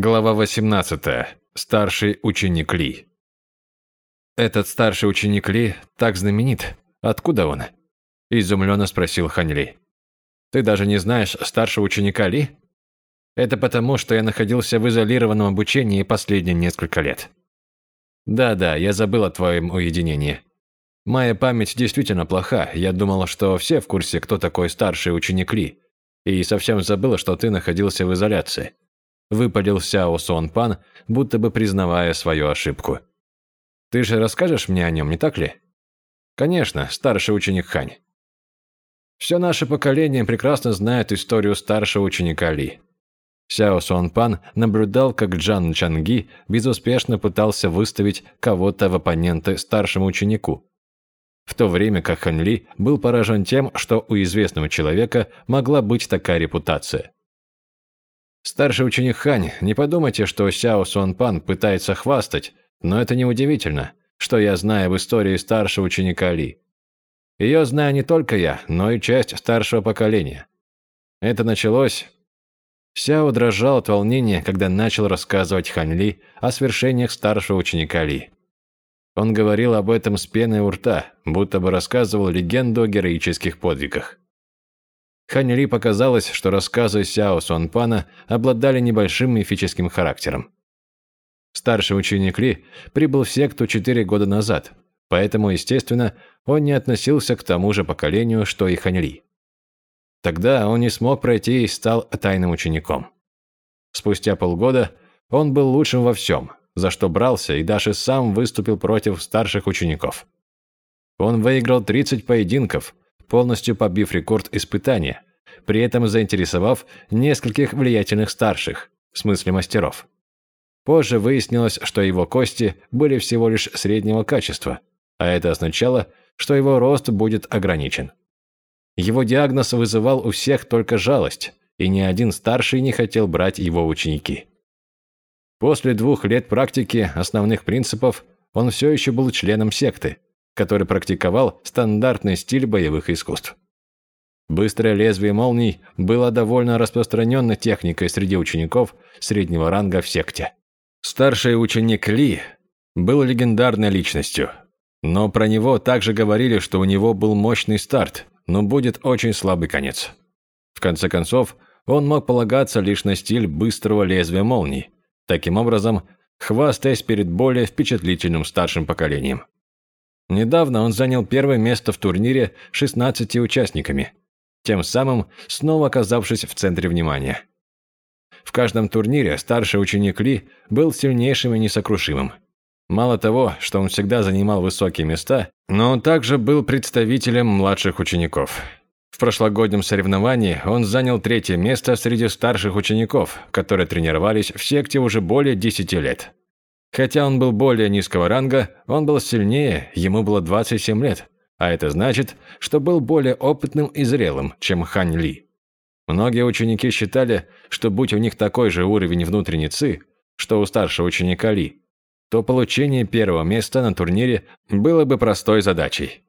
Глава 18. Старший ученик Ли. «Этот старший ученик Ли так знаменит. Откуда он?» – изумленно спросил Хань Ли. «Ты даже не знаешь старшего ученика Ли?» «Это потому, что я находился в изолированном обучении последние несколько лет». «Да-да, я забыл о твоем уединении. Моя память действительно плоха. Я думала, что все в курсе, кто такой старший ученик Ли, и совсем забыла, что ты находился в изоляции». Выпалил Сяо Сон Пан, будто бы признавая свою ошибку. «Ты же расскажешь мне о нем, не так ли?» «Конечно, старший ученик Хань». Все наше поколение прекрасно знает историю старшего ученика Ли. Сяо Сон Пан наблюдал, как Джан Чанги безуспешно пытался выставить кого-то в оппоненты старшему ученику. В то время как Хан Ли был поражен тем, что у известного человека могла быть такая репутация. Старший ученик Хань, не подумайте, что Сяо Сон Пан пытается хвастать, но это неудивительно, что я знаю в истории старшего ученика Ли. Ее знаю не только я, но и часть старшего поколения. Это началось... Сяо дрожал от волнения, когда начал рассказывать Хань Ли о свершениях старшего ученика Ли. Он говорил об этом с пеной у рта, будто бы рассказывал легенду о героических подвигах. Хань Ли показалось, что рассказы Сяо Сон Пана обладали небольшим мифическим характером. Старший ученик Ли прибыл в секту четыре года назад, поэтому, естественно, он не относился к тому же поколению, что и Хань Ли. Тогда он не смог пройти и стал тайным учеником. Спустя полгода он был лучшим во всем, за что брался и даже сам выступил против старших учеников. Он выиграл 30 поединков – полностью побив рекорд испытания, при этом заинтересовав нескольких влиятельных старших, в смысле мастеров. Позже выяснилось, что его кости были всего лишь среднего качества, а это означало, что его рост будет ограничен. Его диагноз вызывал у всех только жалость, и ни один старший не хотел брать его ученики. После двух лет практики основных принципов он все еще был членом секты, который практиковал стандартный стиль боевых искусств. Быстрое лезвие молний было довольно распространенной техникой среди учеников среднего ранга в секте. Старший ученик Ли был легендарной личностью, но про него также говорили, что у него был мощный старт, но будет очень слабый конец. В конце концов, он мог полагаться лишь на стиль быстрого лезвия молний, таким образом, хвастаясь перед более впечатлительным старшим поколением. Недавно он занял первое место в турнире 16 участниками, тем самым снова оказавшись в центре внимания. В каждом турнире старший ученик Ли был сильнейшим и несокрушимым. Мало того, что он всегда занимал высокие места, но он также был представителем младших учеников. В прошлогоднем соревновании он занял третье место среди старших учеников, которые тренировались в секте уже более 10 лет. Хотя он был более низкого ранга, он был сильнее, ему было 27 лет, а это значит, что был более опытным и зрелым, чем Хань Ли. Многие ученики считали, что будь у них такой же уровень внутренней ци, что у старшего ученика Ли, то получение первого места на турнире было бы простой задачей.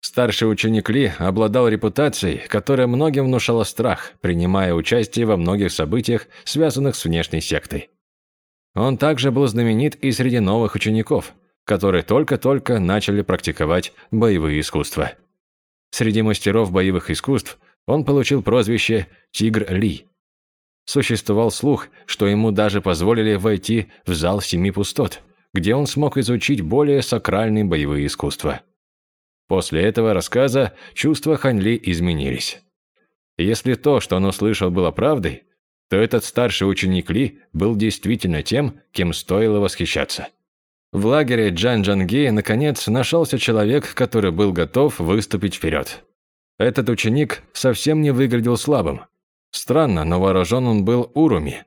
Старший ученик Ли обладал репутацией, которая многим внушала страх, принимая участие во многих событиях, связанных с внешней сектой. Он также был знаменит и среди новых учеников, которые только-только начали практиковать боевые искусства. Среди мастеров боевых искусств он получил прозвище «Тигр Ли». Существовал слух, что ему даже позволили войти в зал семи пустот, где он смог изучить более сакральные боевые искусства. После этого рассказа чувства Ханли изменились. Если то, что он услышал, было правдой, то этот старший ученик Ли был действительно тем, кем стоило восхищаться. В лагере Джан Джанги наконец нашелся человек, который был готов выступить вперед. Этот ученик совсем не выглядел слабым. Странно, но вооружен он был Уруми.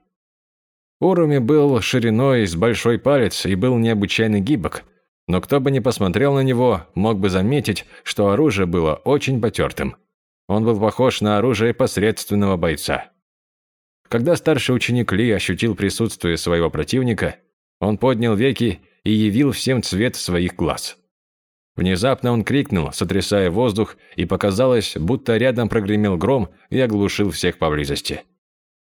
Уруми был шириной с большой палец и был необычайно гибок, но кто бы ни посмотрел на него, мог бы заметить, что оружие было очень потертым. Он был похож на оружие посредственного бойца. Когда старший ученик Ли ощутил присутствие своего противника, он поднял веки и явил всем цвет своих глаз. Внезапно он крикнул, сотрясая воздух, и показалось, будто рядом прогремел гром и оглушил всех поблизости.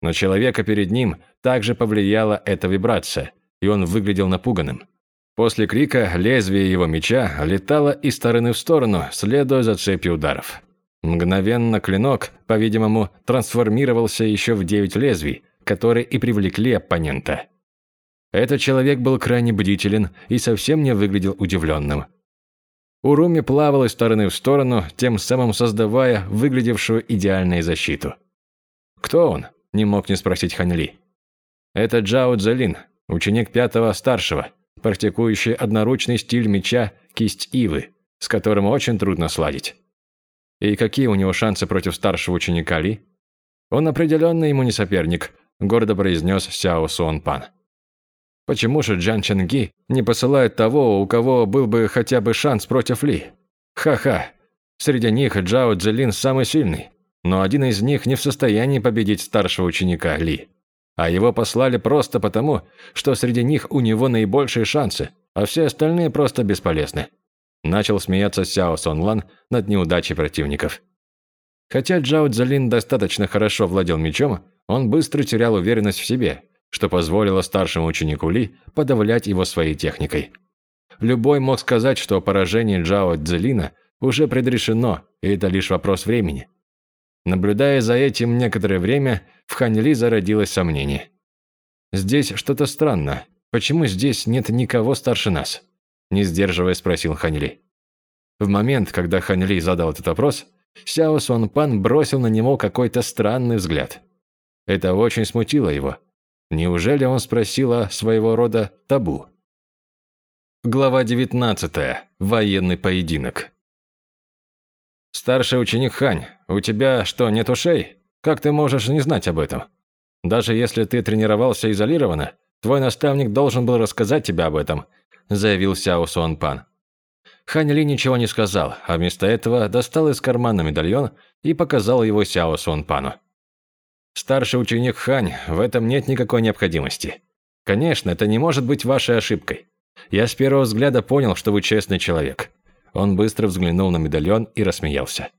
На человека перед ним также повлияла эта вибрация, и он выглядел напуганным. После крика лезвие его меча летало из стороны в сторону, следуя за цепью ударов. Мгновенно клинок, по-видимому, трансформировался еще в девять лезвий, которые и привлекли оппонента. Этот человек был крайне бдителен и совсем не выглядел удивленным. Уруми плавал из стороны в сторону, тем самым создавая выглядевшую идеальную защиту. «Кто он?» – не мог не спросить Ханли. «Это Джао Цзэлин, ученик пятого старшего, практикующий одноручный стиль меча «Кисть Ивы», с которым очень трудно сладить. И какие у него шансы против старшего ученика Ли? Он определенно ему не соперник, гордо произнес Сяо Суон Пан. Почему же Джан Ченги не посылает того, у кого был бы хотя бы шанс против Ли? Ха-ха. Среди них Джао Цзелин самый сильный, но один из них не в состоянии победить старшего ученика Ли. А его послали просто потому, что среди них у него наибольшие шансы, а все остальные просто бесполезны. Начал смеяться Сяо Сонлан над неудачей противников. Хотя Джао Цзелин достаточно хорошо владел мечом, он быстро терял уверенность в себе что позволило старшему ученику Ли подавлять его своей техникой. Любой мог сказать, что поражение Джао Цзелина уже предрешено, и это лишь вопрос времени. Наблюдая за этим некоторое время, в Ханьли зародилось сомнение. «Здесь что-то странно. Почему здесь нет никого старше нас?» Не сдерживая, спросил Ханьли. В момент, когда Ханьли задал этот вопрос, Сяо Сон Пан бросил на него какой-то странный взгляд. Это очень смутило его, Неужели он спросил о своего рода табу? Глава 19. Военный поединок. Старший ученик Хань, у тебя что, нет ушей? Как ты можешь не знать об этом? Даже если ты тренировался изолированно, твой наставник должен был рассказать тебе об этом, заявил Сяо Суан Пан. Хань Ли ничего не сказал, а вместо этого достал из кармана медальон и показал его Сяо Суан Пану. Старший ученик Хань, в этом нет никакой необходимости. Конечно, это не может быть вашей ошибкой. Я с первого взгляда понял, что вы честный человек. Он быстро взглянул на медальон и рассмеялся.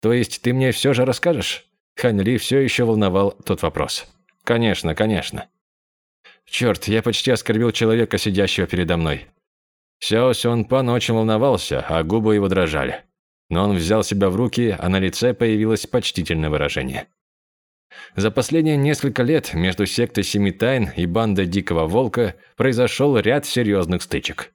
То есть ты мне все же расскажешь? Хань Ли все еще волновал тот вопрос. Конечно, конечно. Черт, я почти оскорбил человека, сидящего передо мной. Сяо Сюан Пан очень волновался, а губы его дрожали. Но он взял себя в руки, а на лице появилось почтительное выражение. За последние несколько лет между сектой Семи Тайн и бандой Дикого Волка произошел ряд серьезных стычек.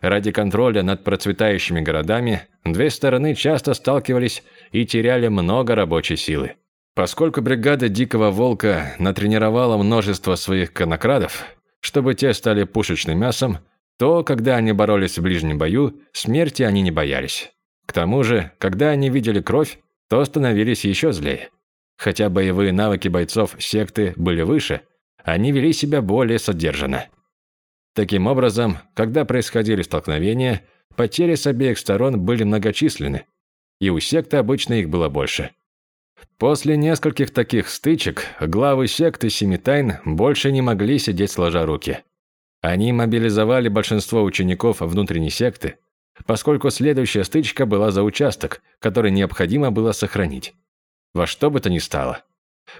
Ради контроля над процветающими городами две стороны часто сталкивались и теряли много рабочей силы. Поскольку бригада Дикого Волка натренировала множество своих конокрадов, чтобы те стали пушечным мясом, то, когда они боролись в ближнем бою, смерти они не боялись. К тому же, когда они видели кровь, то становились еще злее. Хотя боевые навыки бойцов секты были выше, они вели себя более содержанно. Таким образом, когда происходили столкновения, потери с обеих сторон были многочисленны, и у секты обычно их было больше. После нескольких таких стычек главы секты Семи Тайн больше не могли сидеть сложа руки. Они мобилизовали большинство учеников внутренней секты, поскольку следующая стычка была за участок, который необходимо было сохранить во что бы то ни стало.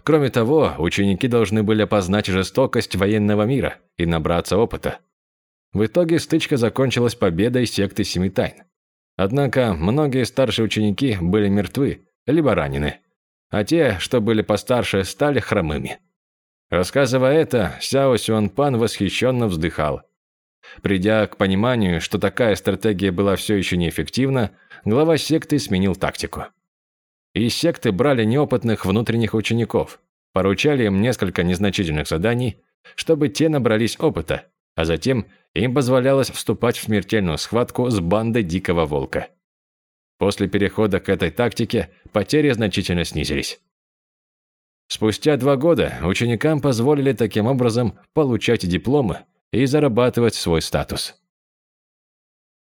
Кроме того, ученики должны были опознать жестокость военного мира и набраться опыта. В итоге стычка закончилась победой секты Семи Тайн. Однако многие старшие ученики были мертвы, либо ранены, а те, что были постарше, стали хромыми. Рассказывая это, Сяо Сюанпан восхищенно вздыхал. Придя к пониманию, что такая стратегия была все еще неэффективна, глава секты сменил тактику. Из секты брали неопытных внутренних учеников, поручали им несколько незначительных заданий, чтобы те набрались опыта, а затем им позволялось вступать в смертельную схватку с бандой Дикого Волка. После перехода к этой тактике потери значительно снизились. Спустя два года ученикам позволили таким образом получать дипломы и зарабатывать свой статус.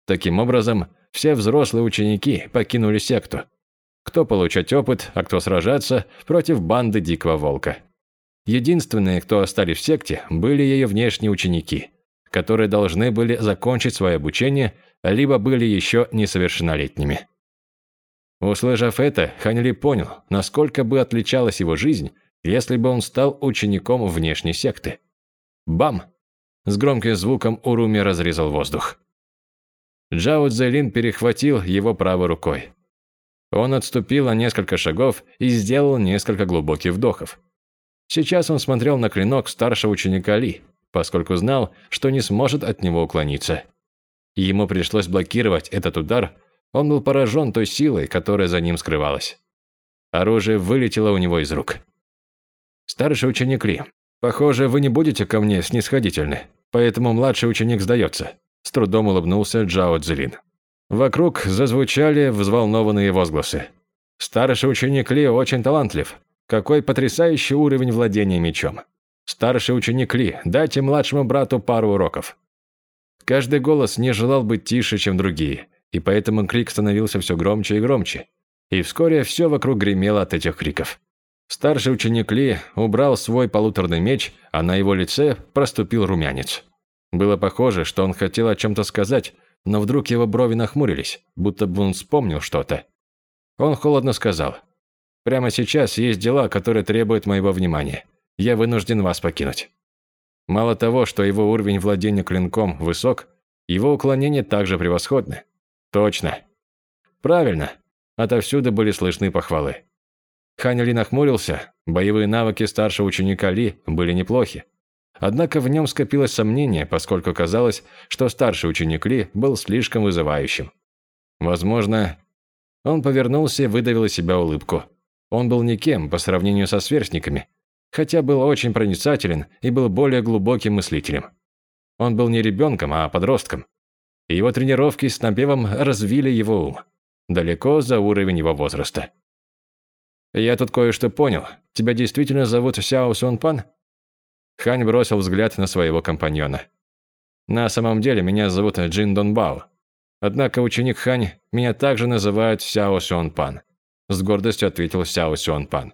Таким образом, все взрослые ученики покинули секту, кто получать опыт, а кто сражаться против банды Дикого Волка. Единственные, кто остались в секте, были ее внешние ученики, которые должны были закончить свое обучение, либо были еще несовершеннолетними. Услышав это, Ханьли понял, насколько бы отличалась его жизнь, если бы он стал учеником внешней секты. Бам! С громким звуком Уруми разрезал воздух. Джао Цзэлин перехватил его правой рукой. Он отступил на несколько шагов и сделал несколько глубоких вдохов. Сейчас он смотрел на клинок старшего ученика Ли, поскольку знал, что не сможет от него уклониться. Ему пришлось блокировать этот удар, он был поражен той силой, которая за ним скрывалась. Оружие вылетело у него из рук. «Старший ученик Ли, похоже, вы не будете ко мне снисходительны, поэтому младший ученик сдается», с трудом улыбнулся Джао Цзилин. Вокруг зазвучали взволнованные возгласы. «Старший ученик Ли очень талантлив. Какой потрясающий уровень владения мечом. Старший ученик Ли, дайте младшему брату пару уроков». Каждый голос не желал быть тише, чем другие, и поэтому крик становился все громче и громче. И вскоре все вокруг гремело от этих криков. Старший ученик Ли убрал свой полуторный меч, а на его лице проступил румянец. Было похоже, что он хотел о чем-то сказать, но вдруг его брови нахмурились, будто бы он вспомнил что-то. Он холодно сказал, «Прямо сейчас есть дела, которые требуют моего внимания. Я вынужден вас покинуть». Мало того, что его уровень владения клинком высок, его уклонения также превосходны. Точно. Правильно. Отовсюду были слышны похвалы. Хань Ли нахмурился, боевые навыки старшего ученика Ли были неплохи. Однако в нем скопилось сомнение, поскольку казалось, что старший ученик Ли был слишком вызывающим. Возможно, он повернулся и выдавил из себя улыбку. Он был никем по сравнению со сверстниками, хотя был очень проницателен и был более глубоким мыслителем. Он был не ребенком, а подростком. Его тренировки с напевом развили его ум, далеко за уровень его возраста. «Я тут кое-что понял. Тебя действительно зовут Сяо Сон Пан?» Хань бросил взгляд на своего компаньона. «На самом деле меня зовут Джин Дон Бао. Однако ученик Хань меня также называют Сяо Сюан Пан», с гордостью ответил Сяо Сюан Пан.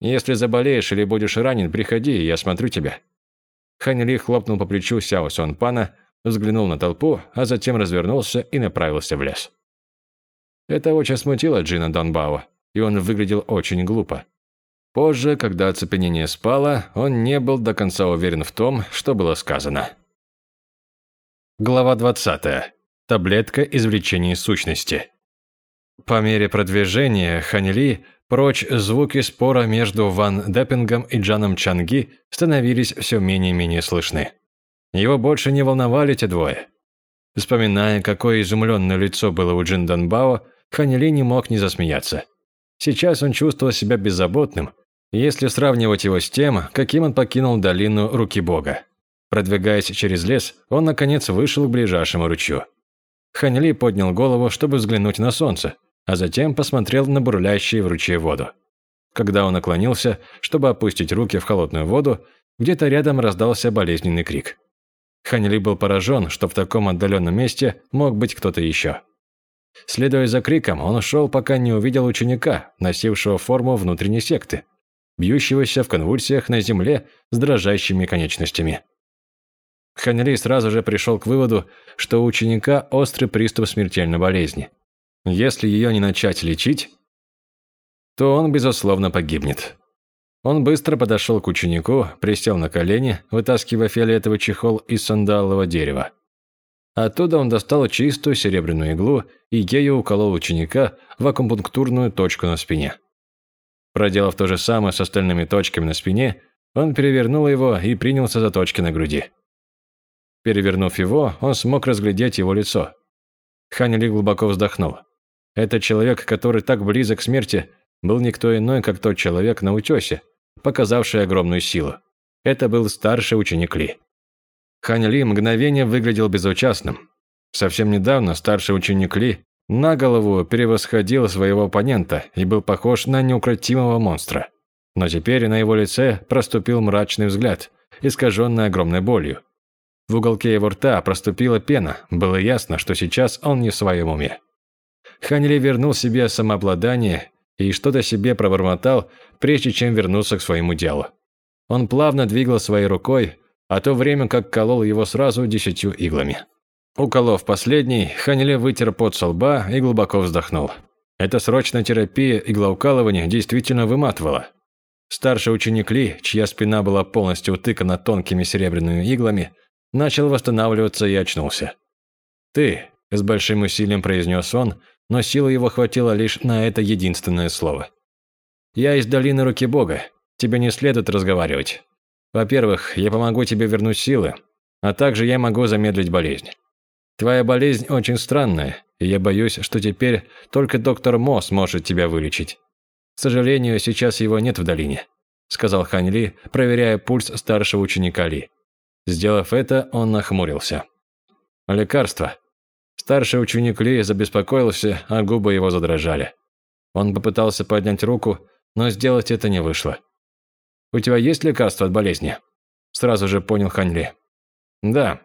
«Если заболеешь или будешь ранен, приходи, и я смотрю тебя». Хань Ли хлопнул по плечу Сяо Сюан Пана, взглянул на толпу, а затем развернулся и направился в лес. Это очень смутило Джина Донбао, и он выглядел очень глупо. Позже, когда оцепенение спало, он не был до конца уверен в том, что было сказано. Глава 20. Таблетка извлечения сущности. По мере продвижения Ханьли прочь звуки спора между Ван Деппингом и Джаном Чанги становились все менее и менее слышны. Его больше не волновали те двое. Вспоминая, какое изумленное лицо было у Джин Данбао, Ханьли не мог не засмеяться. Сейчас он чувствовал себя беззаботным, если сравнивать его с тем, каким он покинул долину Руки Бога. Продвигаясь через лес, он, наконец, вышел к ближайшему ручью. Ханьли поднял голову, чтобы взглянуть на солнце, а затем посмотрел на бурлящую в ручье воду. Когда он наклонился, чтобы опустить руки в холодную воду, где-то рядом раздался болезненный крик. Ханьли был поражен, что в таком отдаленном месте мог быть кто-то еще. Следуя за криком, он ушел, пока не увидел ученика, носившего форму внутренней секты – бьющегося в конвульсиях на земле с дрожащими конечностями. Ханьли сразу же пришел к выводу, что у ученика острый приступ смертельной болезни. Если ее не начать лечить, то он, безусловно, погибнет. Он быстро подошел к ученику, присел на колени, вытаскивая фиолетовый чехол из сандалового дерева. Оттуда он достал чистую серебряную иглу и ею уколол ученика в акупунктурную точку на спине. Проделав то же самое с остальными точками на спине, он перевернул его и принялся за точки на груди. Перевернув его, он смог разглядеть его лицо. Хань Ли глубоко вздохнул. Этот человек, который так близок к смерти, был никто иной, как тот человек на утесе, показавший огромную силу. Это был старший ученик Ли. Хань Ли мгновение выглядел безучастным. Совсем недавно старший ученик Ли на голову превосходил своего оппонента и был похож на неукротимого монстра. Но теперь на его лице проступил мрачный взгляд, искаженный огромной болью. В уголке его рта проступила пена, было ясно, что сейчас он не в своем уме. Ханли вернул себе самообладание и что-то себе пробормотал, прежде чем вернуться к своему делу. Он плавно двигал своей рукой, а то время как колол его сразу десятью иглами. Уколов последний, Ханиле вытер пот со лба и глубоко вздохнул. Эта срочная терапия иглоукалывания действительно выматывала. Старший ученик Ли, чья спина была полностью утыкана тонкими серебряными иглами, начал восстанавливаться и очнулся. «Ты», – с большим усилием произнес он, но силы его хватило лишь на это единственное слово. «Я из долины руки Бога. Тебе не следует разговаривать. Во-первых, я помогу тебе вернуть силы, а также я могу замедлить болезнь. Твоя болезнь очень странная, и я боюсь, что теперь только доктор Мо сможет тебя вылечить. К сожалению, сейчас его нет в долине», – сказал Хань Ли, проверяя пульс старшего ученика Ли. Сделав это, он нахмурился. «Лекарство». Старший ученик Ли забеспокоился, а губы его задрожали. Он попытался поднять руку, но сделать это не вышло. «У тебя есть лекарство от болезни?» Сразу же понял Хань Ли. «Да».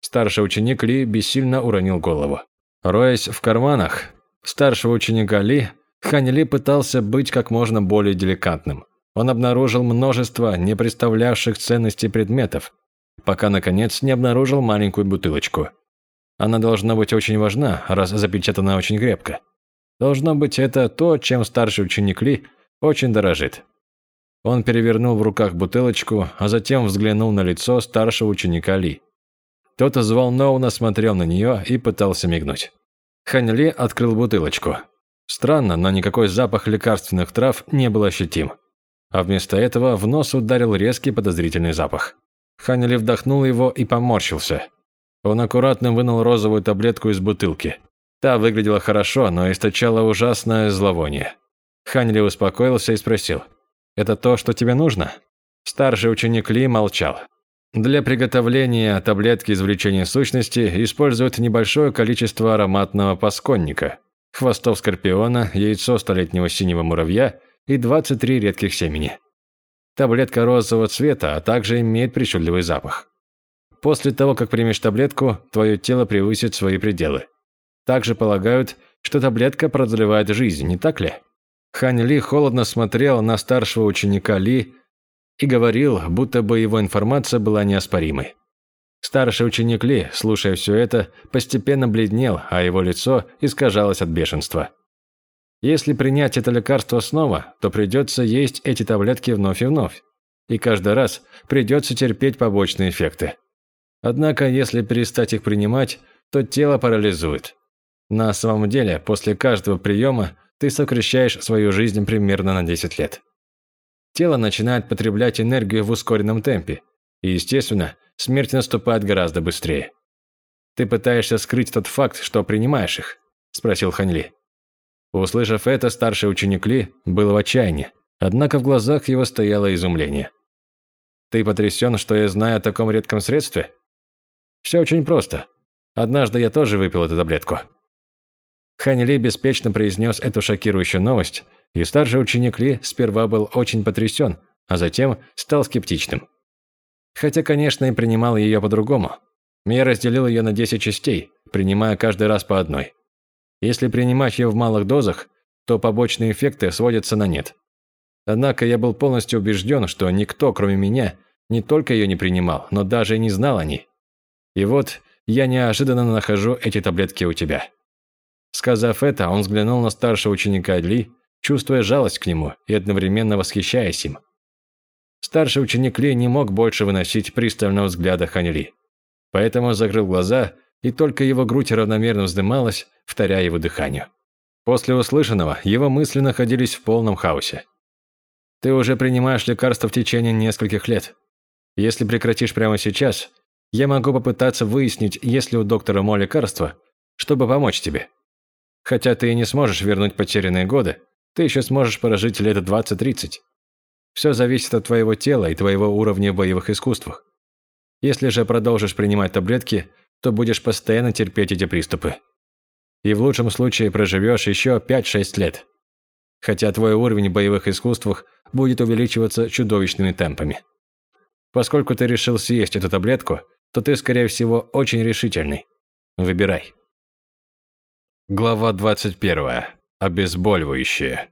Старший ученик Ли бессильно уронил голову. Роясь в карманах, старшего ученика Ли, Хань Ли пытался быть как можно более деликатным. Он обнаружил множество не представлявших ценности предметов, пока, наконец, не обнаружил маленькую бутылочку. Она должна быть очень важна, раз запечатана очень крепко. Должно быть, это то, чем старший ученик Ли очень дорожит. Он перевернул в руках бутылочку, а затем взглянул на лицо старшего ученика Ли. Тот взволнованно смотрел на нее и пытался мигнуть. Хань Ли открыл бутылочку. Странно, но никакой запах лекарственных трав не был ощутим. А вместо этого в нос ударил резкий подозрительный запах. Хань Ли вдохнул его и поморщился. Он аккуратно вынул розовую таблетку из бутылки. Та выглядела хорошо, но источала ужасное зловоние. Хань Ли успокоился и спросил – это то, что тебе нужно?» Старший ученик Ли молчал. Для приготовления таблетки извлечения сущности используют небольшое количество ароматного пасконника, хвостов скорпиона, яйцо столетнего синего муравья и 23 редких семени. Таблетка розового цвета, а также имеет причудливый запах. После того, как примешь таблетку, твое тело превысит свои пределы. Также полагают, что таблетка продлевает жизнь, не так ли? Хань Ли холодно смотрел на старшего ученика Ли и говорил, будто бы его информация была неоспоримой. Старший ученик Ли, слушая все это, постепенно бледнел, а его лицо искажалось от бешенства. Если принять это лекарство снова, то придется есть эти таблетки вновь и вновь. И каждый раз придется терпеть побочные эффекты. Однако, если перестать их принимать, то тело парализует. На самом деле, после каждого приема ты сокращаешь свою жизнь примерно на 10 лет. Тело начинает потреблять энергию в ускоренном темпе, и, естественно, смерть наступает гораздо быстрее. «Ты пытаешься скрыть тот факт, что принимаешь их?» – спросил Ханьли. Услышав это, старший ученик Ли был в отчаянии, однако в глазах его стояло изумление. «Ты потрясен, что я знаю о таком редком средстве?» «Все очень просто. Однажды я тоже выпил эту таблетку. Хань Ли беспечно произнес эту шокирующую новость, и старший ученик Ли сперва был очень потрясен, а затем стал скептичным. Хотя, конечно, и принимал ее по-другому. Я разделил ее на 10 частей, принимая каждый раз по одной. Если принимать ее в малых дозах, то побочные эффекты сводятся на нет. Однако я был полностью убежден, что никто, кроме меня, не только ее не принимал, но даже и не знал о ней. И вот я неожиданно нахожу эти таблетки у тебя. Сказав это, он взглянул на старшего ученика Ли, чувствуя жалость к нему и одновременно восхищаясь им. Старший ученик Ли не мог больше выносить пристального взгляда Хань Ли. Поэтому закрыл глаза, и только его грудь равномерно вздымалась, вторя его дыханию. После услышанного его мысли находились в полном хаосе. «Ты уже принимаешь лекарства в течение нескольких лет. Если прекратишь прямо сейчас, я могу попытаться выяснить, есть ли у доктора Мо лекарство, чтобы помочь тебе. Хотя ты и не сможешь вернуть потерянные годы, ты еще сможешь прожить лет 20-30. Все зависит от твоего тела и твоего уровня в боевых искусствах. Если же продолжишь принимать таблетки, то будешь постоянно терпеть эти приступы. И в лучшем случае проживешь еще 5-6 лет. Хотя твой уровень в боевых искусствах будет увеличиваться чудовищными темпами. Поскольку ты решил съесть эту таблетку, то ты, скорее всего, очень решительный. Выбирай. Глава 21. Обезболивающее.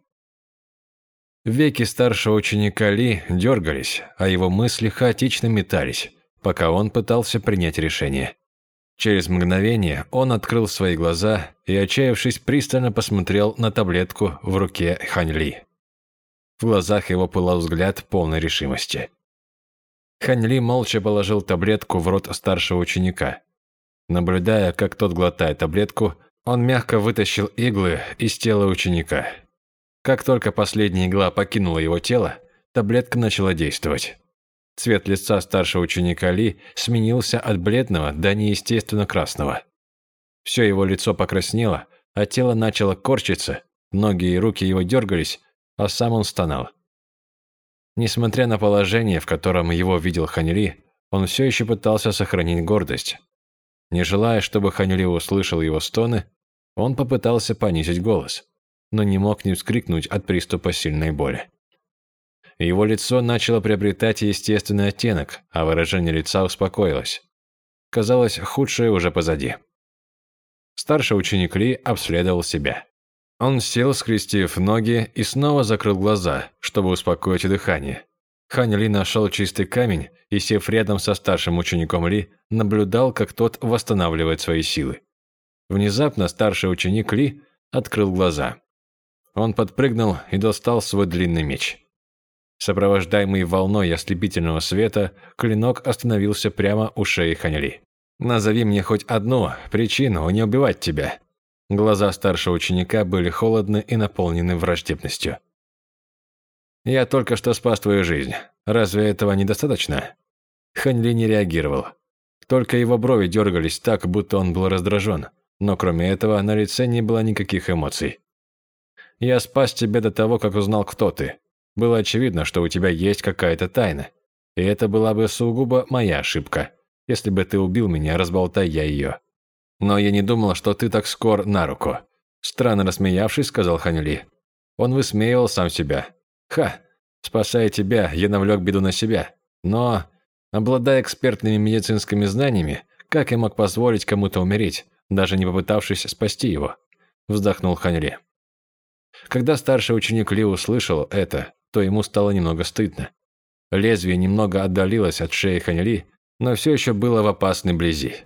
Веки старшего ученика Ли дергались, а его мысли хаотично метались, пока он пытался принять решение. Через мгновение он открыл свои глаза и, отчаявшись, пристально посмотрел на таблетку в руке Хань Ли. В глазах его пылал взгляд полной решимости. Хань Ли молча положил таблетку в рот старшего ученика. Наблюдая, как тот глотает таблетку, он мягко вытащил иглы из тела ученика. Как только последняя игла покинула его тело, таблетка начала действовать. Цвет лица старшего ученика Ли сменился от бледного до неестественно красного. Все его лицо покраснело, а тело начало корчиться, ноги и руки его дергались, а сам он стонал. Несмотря на положение, в котором его видел Ханьли, он все еще пытался сохранить гордость. Не желая, чтобы Ханьли услышал его стоны, он попытался понизить голос, но не мог не вскрикнуть от приступа сильной боли. Его лицо начало приобретать естественный оттенок, а выражение лица успокоилось. Казалось, худшее уже позади. Старший ученик Ли обследовал себя. Он сел, скрестив ноги, и снова закрыл глаза, чтобы успокоить дыхание. Хань Ли нашел чистый камень и, сев рядом со старшим учеником Ли, наблюдал, как тот восстанавливает свои силы. Внезапно старший ученик Ли открыл глаза. Он подпрыгнул и достал свой длинный меч. Сопровождаемый волной ослепительного света, клинок остановился прямо у шеи Ханьли. «Назови мне хоть одну причину не убивать тебя». Глаза старшего ученика были холодны и наполнены враждебностью. «Я только что спас твою жизнь. Разве этого недостаточно?» Ханьли не реагировал. Только его брови дергались так, будто он был раздражен. Но кроме этого, на лице не было никаких эмоций. «Я спас тебя до того, как узнал, кто ты. Было очевидно, что у тебя есть какая-то тайна. И это была бы сугубо моя ошибка. Если бы ты убил меня, разболтай я ее. Но я не думал, что ты так скор на руку. Странно рассмеявшись, сказал Ханли. Он высмеивал сам себя. Ха, спасая тебя, я навлек беду на себя. Но, обладая экспертными медицинскими знаниями, как я мог позволить кому-то умереть, даже не попытавшись спасти его? Вздохнул Ханли. Когда старший ученик Ли услышал это, то ему стало немного стыдно. Лезвие немного отдалилось от шеи Ханьли, но все еще было в опасной близи.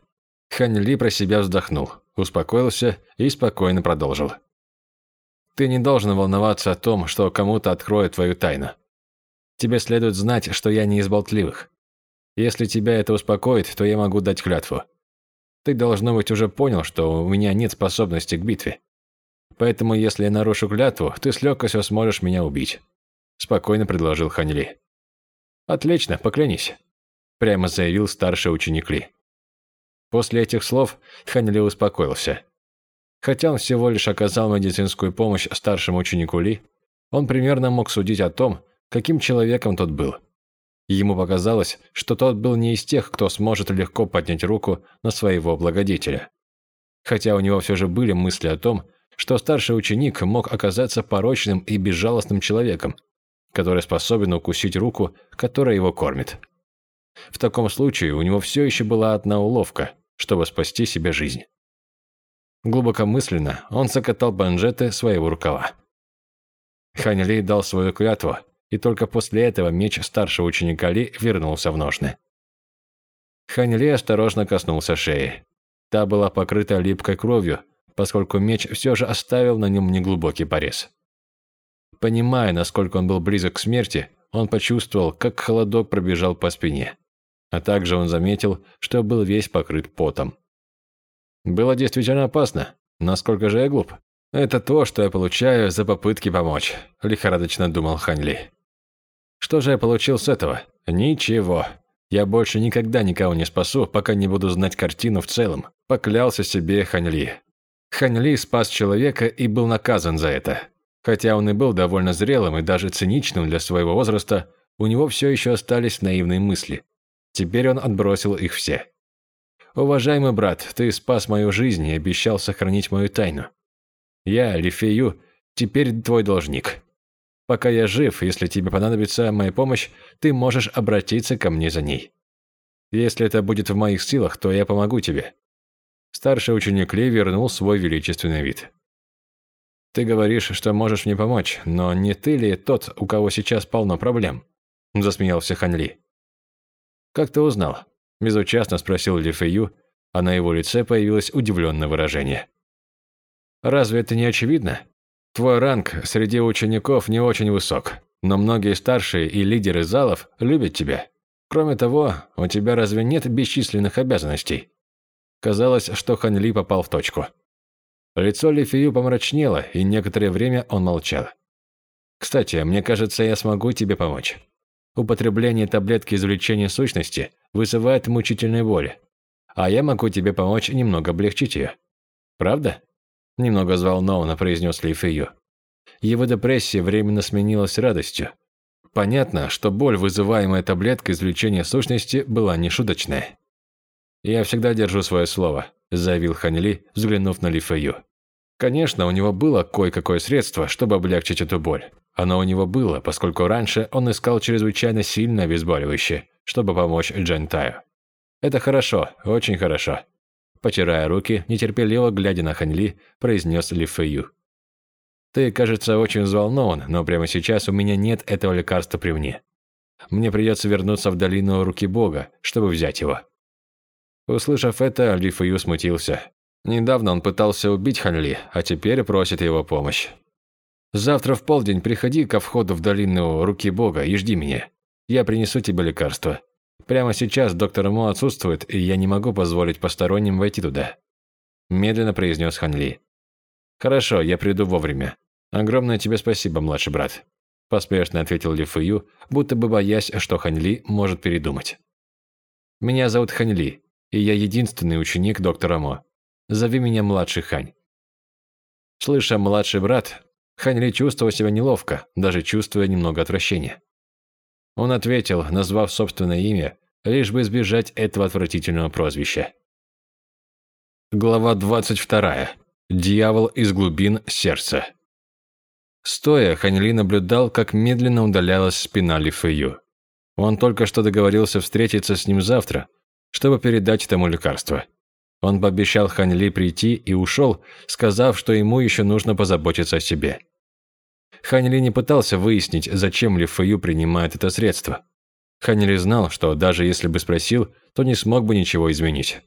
Ханьли про себя вздохнул, успокоился и спокойно продолжил. «Ты не должен волноваться о том, что кому-то откроет твою тайну. Тебе следует знать, что я не из болтливых. Если тебя это успокоит, то я могу дать клятву. Ты, должно быть, уже понял, что у меня нет способности к битве. Поэтому, если я нарушу клятву, ты с легкостью сможешь меня убить спокойно предложил Ханьли. Отлично, поклянись, прямо заявил старший ученик Ли. После этих слов Ханьли успокоился. Хотя он всего лишь оказал медицинскую помощь старшему ученику Ли, он примерно мог судить о том, каким человеком тот был. Ему показалось, что тот был не из тех, кто сможет легко поднять руку на своего благодетеля. Хотя у него все же были мысли о том, что старший ученик мог оказаться порочным и безжалостным человеком, который способен укусить руку, которая его кормит. В таком случае у него все еще была одна уловка, чтобы спасти себе жизнь. Глубокомысленно он закатал банжеты своего рукава. Хань дал свою клятву, и только после этого меч старшего ученика Ли вернулся в ножны. Хань осторожно коснулся шеи. Та была покрыта липкой кровью, поскольку меч все же оставил на нем неглубокий порез. Понимая, насколько он был близок к смерти, он почувствовал, как холодок пробежал по спине. А также он заметил, что был весь покрыт потом. Было действительно опасно. Насколько же я глуп. Это то, что я получаю за попытки помочь, лихорадочно думал Ханли. Что же я получил с этого? Ничего. Я больше никогда никого не спасу, пока не буду знать картину в целом, поклялся себе Ханли. Ханли спас человека и был наказан за это. Хотя он и был довольно зрелым и даже циничным для своего возраста, у него все еще остались наивные мысли. Теперь он отбросил их все. «Уважаемый брат, ты спас мою жизнь и обещал сохранить мою тайну. Я, Лифею, теперь твой должник. Пока я жив, если тебе понадобится моя помощь, ты можешь обратиться ко мне за ней. Если это будет в моих силах, то я помогу тебе». Старший ученик Ли вернул свой величественный вид. Ты говоришь, что можешь мне помочь, но не ты ли тот, у кого сейчас полно проблем?» Засмеялся Ханли. «Как ты узнал?» Безучастно спросил Ли Фэю, а на его лице появилось удивленное выражение. «Разве это не очевидно? Твой ранг среди учеников не очень высок. Но многие старшие и лидеры залов любят тебя. Кроме того, у тебя разве нет бесчисленных обязанностей?» Казалось, что Хан Ли попал в точку. Лицо Ли Фию помрачнело, и некоторое время он молчал. «Кстати, мне кажется, я смогу тебе помочь. Употребление таблетки извлечения сущности вызывает мучительную боль, а я могу тебе помочь немного облегчить ее. Правда?» Немного взволнованно произнес Ли Фию. Его депрессия временно сменилась радостью. Понятно, что боль, вызываемая таблеткой извлечения сущности, была нешуточная. «Я всегда держу свое слово», – заявил Ханли, взглянув на Ли Фэю. Конечно, у него было кое-какое средство, чтобы облегчить эту боль. Оно у него было, поскольку раньше он искал чрезвычайно сильное обезболивающее, чтобы помочь Джен Таю. «Это хорошо, очень хорошо», потирая руки, нетерпеливо глядя на Ханьли, произнес Ли Фэю. «Ты, кажется, очень взволнован, но прямо сейчас у меня нет этого лекарства при мне. Мне придется вернуться в долину Руки Бога, чтобы взять его». Услышав это, Ли Фэю смутился. Недавно он пытался убить Ханли, а теперь просит его помощь. «Завтра в полдень приходи ко входу в долину Руки Бога и жди меня. Я принесу тебе лекарство. Прямо сейчас доктор Мо отсутствует, и я не могу позволить посторонним войти туда», – медленно произнес Хан Ли. «Хорошо, я приду вовремя. Огромное тебе спасибо, младший брат», – поспешно ответил Ли Фую, будто бы боясь, что Хан Ли может передумать. «Меня зовут Хан Ли, и я единственный ученик доктора Мо. Зови меня младший Хань». Слыша «младший брат», Хань Ли чувствовал себя неловко, даже чувствуя немного отвращения. Он ответил, назвав собственное имя, лишь бы избежать этого отвратительного прозвища. Глава 22. Дьявол из глубин сердца. Стоя, Ханьли наблюдал, как медленно удалялась спина Ли Фэю. Он только что договорился встретиться с ним завтра, чтобы передать тому лекарство. Он пообещал Ханьли прийти и ушел, сказав, что ему еще нужно позаботиться о себе. Ханили не пытался выяснить, зачем Ли Фэю принимает это средство. Ханили знал, что даже если бы спросил, то не смог бы ничего изменить.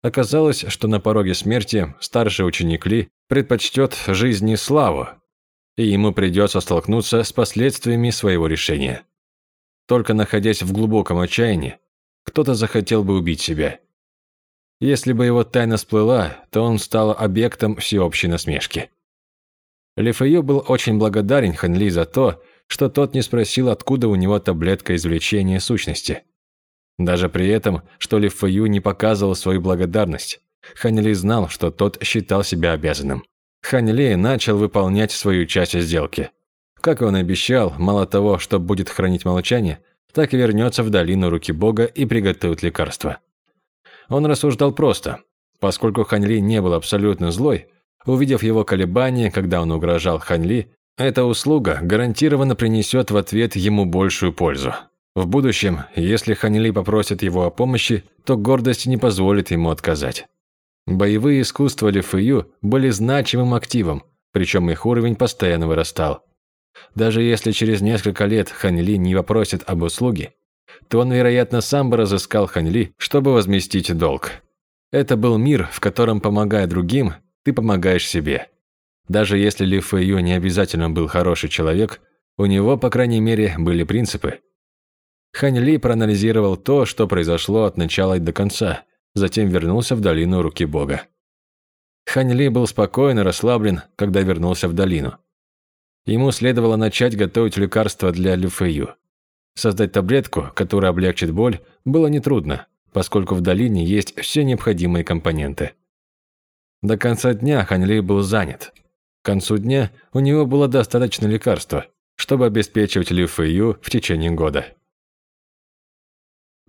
Оказалось, что на пороге смерти старший ученик Ли предпочтет жизни славу, и ему придется столкнуться с последствиями своего решения. Только находясь в глубоком отчаянии, кто-то захотел бы убить себя. Если бы его тайна всплыла, то он стал объектом всеобщей насмешки. Ли Фэйю был очень благодарен Хан Ли за то, что тот не спросил, откуда у него таблетка извлечения сущности. Даже при этом, что Ли Фэйю не показывал свою благодарность, Хан Ли знал, что тот считал себя обязанным. Хан Ли начал выполнять свою часть сделки. Как он обещал, мало того, что будет хранить молчание, так и вернется в долину руки Бога и приготовит лекарство. Он рассуждал просто. Поскольку Хан Ли не был абсолютно злой, Увидев его колебания, когда он угрожал Ханьли, эта услуга гарантированно принесет в ответ ему большую пользу. В будущем, если Ханьли попросит его о помощи, то гордость не позволит ему отказать. Боевые искусства Ли Фэю были значимым активом, причем их уровень постоянно вырастал. Даже если через несколько лет Ханьли не попросит об услуге, то он, вероятно, сам бы разыскал Ханьли, чтобы возместить долг. Это был мир, в котором, помогая другим, ты помогаешь себе. Даже если Ли Фэйю не обязательно был хороший человек, у него, по крайней мере, были принципы. Хань Ли проанализировал то, что произошло от начала и до конца, затем вернулся в долину Руки Бога. Хань Ли был спокоен и расслаблен, когда вернулся в долину. Ему следовало начать готовить лекарство для Ли Фэйю. Создать таблетку, которая облегчит боль, было нетрудно, поскольку в долине есть все необходимые компоненты. До конца дня Ханьли был занят. К концу дня у него было достаточно лекарства, чтобы обеспечивать Ли Фэйю в течение года.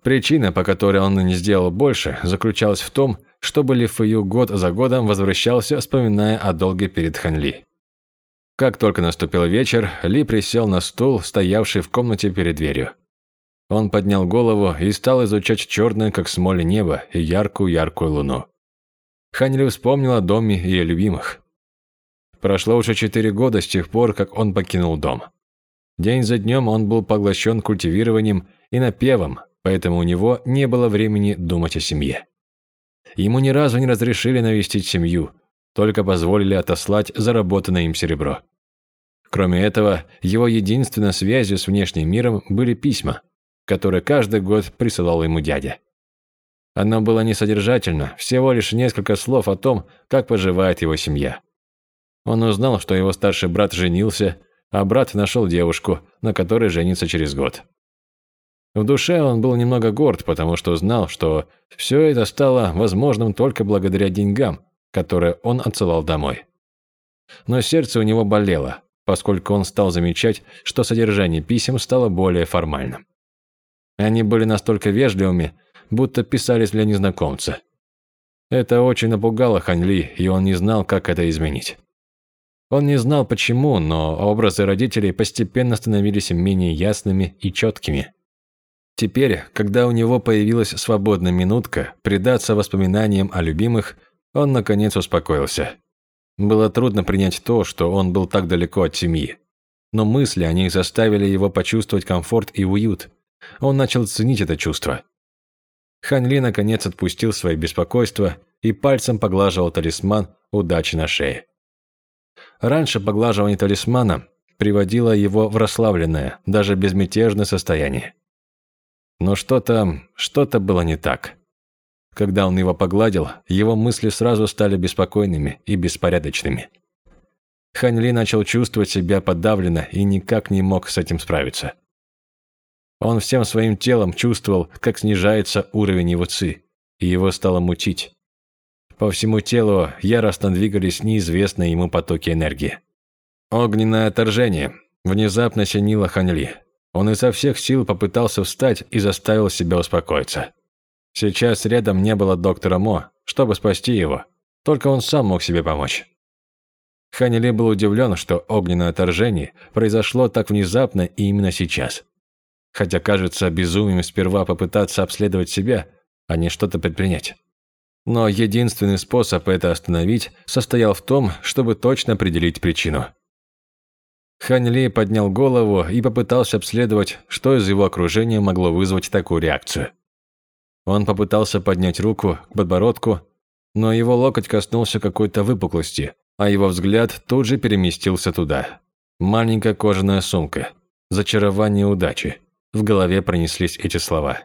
Причина, по которой он не сделал больше, заключалась в том, чтобы Ли Фэйю год за годом возвращался, вспоминая о долге перед Ханьли. Как только наступил вечер, Ли присел на стул, стоявший в комнате перед дверью. Он поднял голову и стал изучать черное, как смоль небо, и яркую-яркую луну. Ханьли вспомнил о доме ее любимых. Прошло уже четыре года с тех пор, как он покинул дом. День за днем он был поглощен культивированием и напевом, поэтому у него не было времени думать о семье. Ему ни разу не разрешили навестить семью, только позволили отослать заработанное им серебро. Кроме этого, его единственной связью с внешним миром были письма, которые каждый год присылал ему дядя. Оно было несодержательно, всего лишь несколько слов о том, как поживает его семья. Он узнал, что его старший брат женился, а брат нашел девушку, на которой женится через год. В душе он был немного горд, потому что знал, что все это стало возможным только благодаря деньгам, которые он отсылал домой. Но сердце у него болело, поскольку он стал замечать, что содержание писем стало более формальным. Они были настолько вежливыми, будто писались для незнакомца. Это очень напугало Ханьли, и он не знал, как это изменить. Он не знал почему, но образы родителей постепенно становились менее ясными и четкими. Теперь, когда у него появилась свободная минутка предаться воспоминаниям о любимых, он наконец успокоился. Было трудно принять то, что он был так далеко от семьи. Но мысли о них заставили его почувствовать комфорт и уют. Он начал ценить это чувство. Хань Ли наконец отпустил свои беспокойства и пальцем поглаживал талисман удачи на шее. Раньше поглаживание талисмана приводило его в расслабленное, даже безмятежное состояние. Но что-то, что-то было не так. Когда он его погладил, его мысли сразу стали беспокойными и беспорядочными. Хань Ли начал чувствовать себя подавленно и никак не мог с этим справиться. Он всем своим телом чувствовал, как снижается уровень его ци, и его стало мутить. По всему телу яростно двигались неизвестные ему потоки энергии. Огненное отторжение внезапно синило Ханьли. Он изо всех сил попытался встать и заставил себя успокоиться. Сейчас рядом не было доктора Мо, чтобы спасти его. Только он сам мог себе помочь. Ханили был удивлен, что огненное отторжение произошло так внезапно и именно сейчас. Хотя кажется безумием сперва попытаться обследовать себя, а не что-то предпринять. Но единственный способ это остановить состоял в том, чтобы точно определить причину. Хань Ли поднял голову и попытался обследовать, что из его окружения могло вызвать такую реакцию. Он попытался поднять руку к подбородку, но его локоть коснулся какой-то выпуклости, а его взгляд тут же переместился туда. Маленькая кожаная сумка. Зачарование удачи. В голове пронеслись эти слова.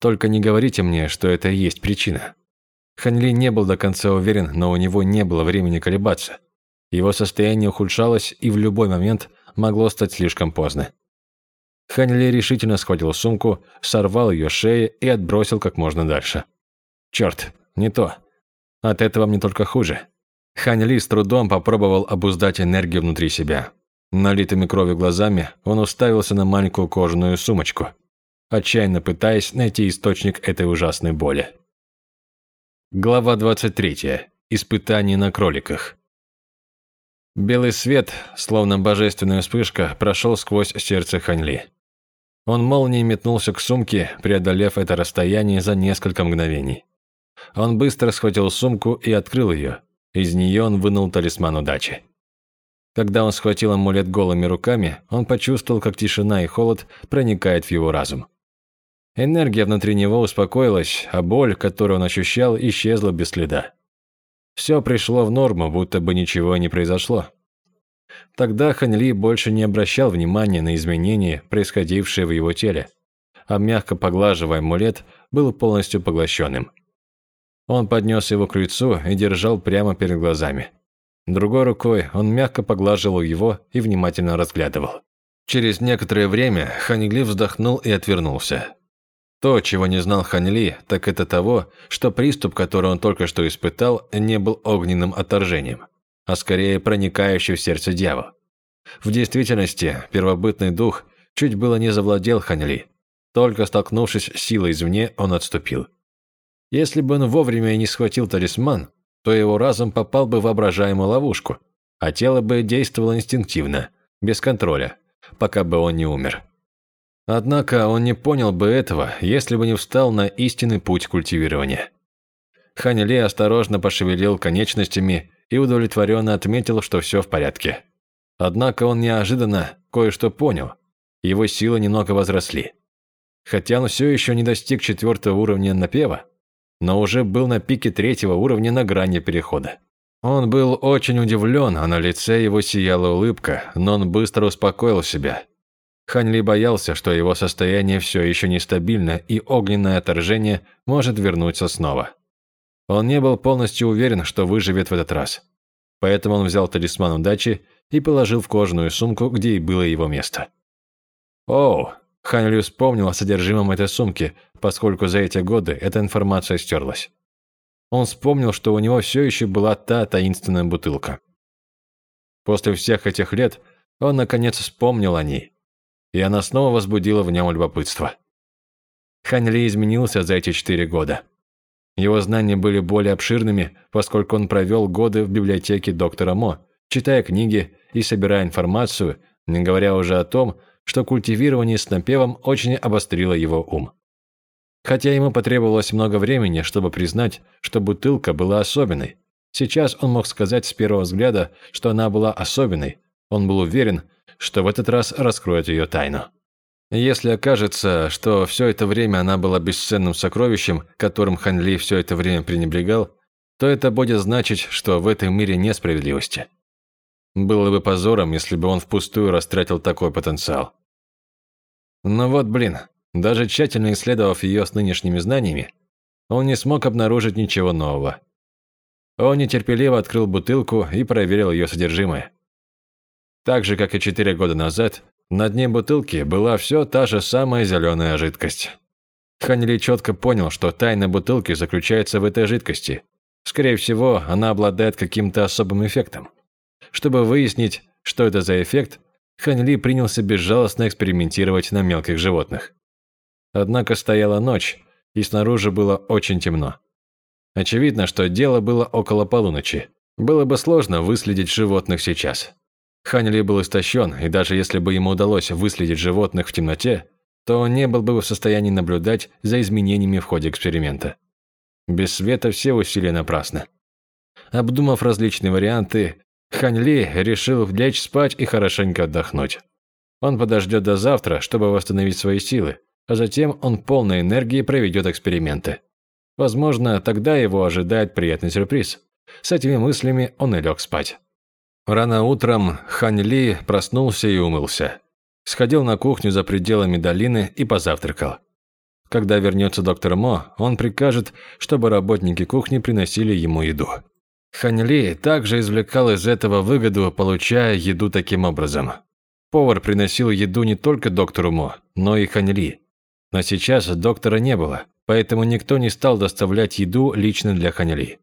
«Только не говорите мне, что это и есть причина». Ханли не был до конца уверен, но у него не было времени колебаться. Его состояние ухудшалось, и в любой момент могло стать слишком поздно. Ханли решительно схватил сумку, сорвал ее шеи и отбросил как можно дальше. Черт, не то. От этого мне только хуже. Ханли с трудом попробовал обуздать энергию внутри себя. Налитыми кровью глазами он уставился на маленькую кожаную сумочку, отчаянно пытаясь найти источник этой ужасной боли. Глава 23. Испытание на кроликах. Белый свет, словно божественная вспышка, прошел сквозь сердце Ханьли. Он молнией метнулся к сумке, преодолев это расстояние за несколько мгновений. Он быстро схватил сумку и открыл ее. Из нее он вынул талисман удачи. Когда он схватил амулет голыми руками, он почувствовал, как тишина и холод проникают в его разум. Энергия внутри него успокоилась, а боль, которую он ощущал, исчезла без следа. Все пришло в норму, будто бы ничего не произошло. Тогда Ханьли больше не обращал внимания на изменения, происходившие в его теле, а мягко поглаживая амулет, был полностью поглощенным. Он поднес его к лицу и держал прямо перед глазами. Другой рукой он мягко поглаживал его и внимательно разглядывал. Через некоторое время Ханьли вздохнул и отвернулся. То, чего не знал Ханьли, так это того, что приступ, который он только что испытал, не был огненным отторжением, а скорее проникающий в сердце дьявол. В действительности, первобытный дух чуть было не завладел Ханьли. Только столкнувшись с силой извне, он отступил. Если бы он вовремя не схватил талисман, то его разум попал бы в воображаемую ловушку, а тело бы действовало инстинктивно, без контроля, пока бы он не умер. Однако он не понял бы этого, если бы не встал на истинный путь культивирования. Хань осторожно пошевелил конечностями и удовлетворенно отметил, что все в порядке. Однако он неожиданно кое-что понял. Его силы немного возросли. Хотя он все еще не достиг четвертого уровня напева, но уже был на пике третьего уровня на грани перехода. Он был очень удивлен, а на лице его сияла улыбка, но он быстро успокоил себя. Ханли боялся, что его состояние все еще нестабильно и огненное отторжение может вернуться снова. Он не был полностью уверен, что выживет в этот раз. Поэтому он взял талисман удачи и положил в кожаную сумку, где и было его место. Оу, Ханли вспомнил о содержимом этой сумки, поскольку за эти годы эта информация стерлась. Он вспомнил, что у него все еще была та таинственная бутылка. После всех этих лет он наконец вспомнил о ней, и она снова возбудила в нем любопытство. Ханли изменился за эти четыре года. Его знания были более обширными, поскольку он провел годы в библиотеке доктора Мо, читая книги и собирая информацию, не говоря уже о том, что культивирование с напевом очень обострило его ум. Хотя ему потребовалось много времени, чтобы признать, что бутылка была особенной. Сейчас он мог сказать с первого взгляда, что она была особенной. Он был уверен, что в этот раз раскроет ее тайну. Если окажется, что все это время она была бесценным сокровищем, которым Ханли все это время пренебрегал, то это будет значить, что в этом мире нет справедливости. Было бы позором, если бы он впустую растратил такой потенциал. Но вот, блин, даже тщательно исследовав ее с нынешними знаниями, он не смог обнаружить ничего нового. Он нетерпеливо открыл бутылку и проверил ее содержимое. Так же, как и четыре года назад, на дне бутылки была все та же самая зеленая жидкость. Ханли четко понял, что тайна бутылки заключается в этой жидкости. Скорее всего, она обладает каким-то особым эффектом. Чтобы выяснить, что это за эффект, Ханли принялся безжалостно экспериментировать на мелких животных. Однако стояла ночь, и снаружи было очень темно. Очевидно, что дело было около полуночи. Было бы сложно выследить животных сейчас. Ханли был истощен, и даже если бы ему удалось выследить животных в темноте, то он не был бы в состоянии наблюдать за изменениями в ходе эксперимента. Без света все усилия напрасны. Обдумав различные варианты, Ханли решил лечь спать и хорошенько отдохнуть. Он подождет до завтра, чтобы восстановить свои силы, а затем он полной энергии проведет эксперименты. Возможно, тогда его ожидает приятный сюрприз. С этими мыслями он и лег спать. Рано утром Хань Ли проснулся и умылся. Сходил на кухню за пределами долины и позавтракал. Когда вернется доктор Мо, он прикажет, чтобы работники кухни приносили ему еду. Хань Ли также извлекал из этого выгоду, получая еду таким образом. Повар приносил еду не только доктору Мо, но и Хань Ли. Но сейчас доктора не было, поэтому никто не стал доставлять еду лично для Хань Ли.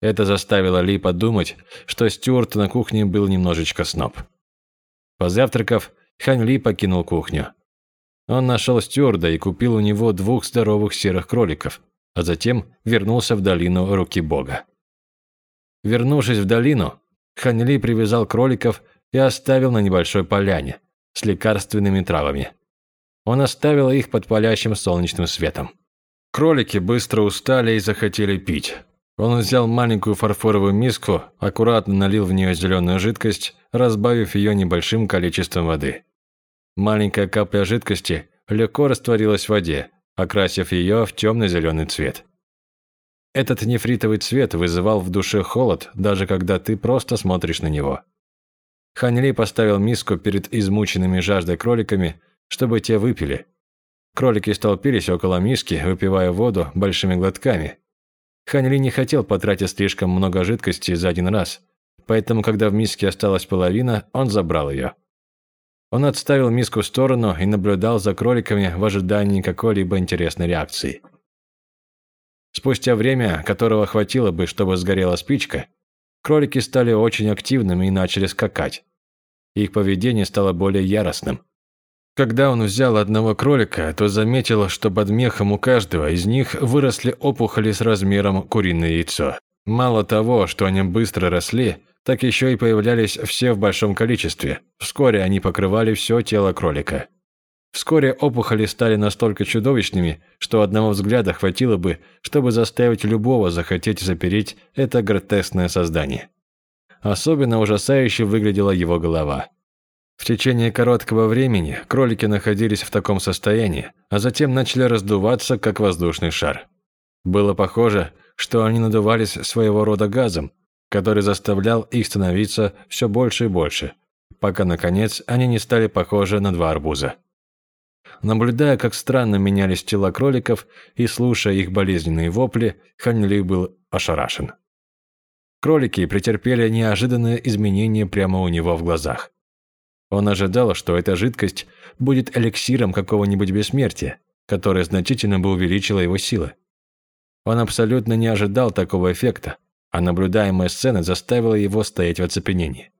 Это заставило Ли подумать, что Стюарт на кухне был немножечко сноб. Позавтракав, Хань Ли покинул кухню. Он нашел Стюарда и купил у него двух здоровых серых кроликов, а затем вернулся в долину Руки Бога. Вернувшись в долину, Хань Ли привязал кроликов и оставил на небольшой поляне с лекарственными травами. Он оставил их под палящим солнечным светом. Кролики быстро устали и захотели пить. Он взял маленькую фарфоровую миску, аккуратно налил в нее зеленую жидкость, разбавив ее небольшим количеством воды. Маленькая капля жидкости легко растворилась в воде, окрасив ее в темно-зеленый цвет. Этот нефритовый цвет вызывал в душе холод, даже когда ты просто смотришь на него. Ханли поставил миску перед измученными жаждой кроликами, чтобы те выпили. Кролики столпились около миски, выпивая воду большими глотками, Ханли не хотел потратить слишком много жидкости за один раз, поэтому, когда в миске осталась половина, он забрал ее. Он отставил миску в сторону и наблюдал за кроликами в ожидании какой-либо интересной реакции. Спустя время, которого хватило бы, чтобы сгорела спичка, кролики стали очень активными и начали скакать. Их поведение стало более яростным. Когда он взял одного кролика, то заметил, что под мехом у каждого из них выросли опухоли с размером куриное яйцо. Мало того, что они быстро росли, так еще и появлялись все в большом количестве. Вскоре они покрывали все тело кролика. Вскоре опухоли стали настолько чудовищными, что одного взгляда хватило бы, чтобы заставить любого захотеть запереть это гротескное создание. Особенно ужасающе выглядела его голова. В течение короткого времени кролики находились в таком состоянии, а затем начали раздуваться, как воздушный шар. Было похоже, что они надувались своего рода газом, который заставлял их становиться все больше и больше, пока, наконец, они не стали похожи на два арбуза. Наблюдая, как странно менялись тела кроликов и слушая их болезненные вопли, Ханли был ошарашен. Кролики претерпели неожиданное изменение прямо у него в глазах. Он ожидал, что эта жидкость будет эликсиром какого-нибудь бессмертия, которое значительно бы увеличило его силы. Он абсолютно не ожидал такого эффекта, а наблюдаемая сцена заставила его стоять в оцепенении.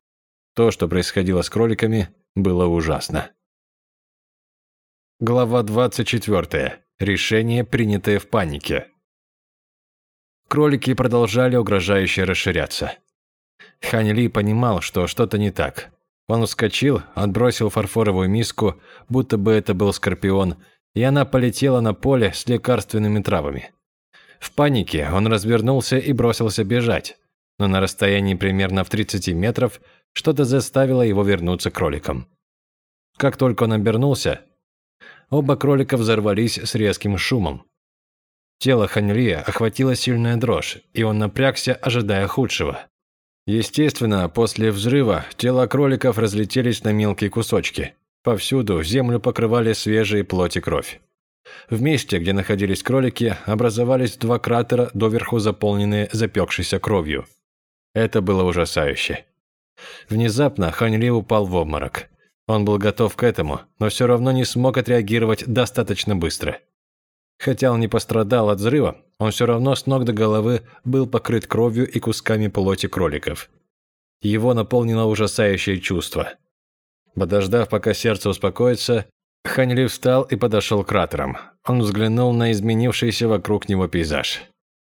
То, что происходило с кроликами, было ужасно. Глава 24. Решение, принятое в панике. Кролики продолжали угрожающе расширяться. Хань Ли понимал, что что-то не так. Он вскочил, отбросил фарфоровую миску, будто бы это был скорпион, и она полетела на поле с лекарственными травами. В панике он развернулся и бросился бежать, но на расстоянии примерно в 30 метров что-то заставило его вернуться к кроликам. Как только он обернулся, Оба кролика взорвались с резким шумом. Тело Ханьлия охватила сильная дрожь, и он напрягся, ожидая худшего. Естественно, после взрыва тела кроликов разлетелись на мелкие кусочки. Повсюду землю покрывали свежие плоть и кровь. В месте, где находились кролики, образовались два кратера, доверху заполненные запекшейся кровью. Это было ужасающе. Внезапно Ханьли упал в обморок. Он был готов к этому, но все равно не смог отреагировать достаточно быстро. Хотя он не пострадал от взрыва, он все равно с ног до головы был покрыт кровью и кусками плоти кроликов. Его наполнило ужасающее чувство. Подождав, пока сердце успокоится, Ханьли встал и подошел к кратерам. Он взглянул на изменившийся вокруг него пейзаж.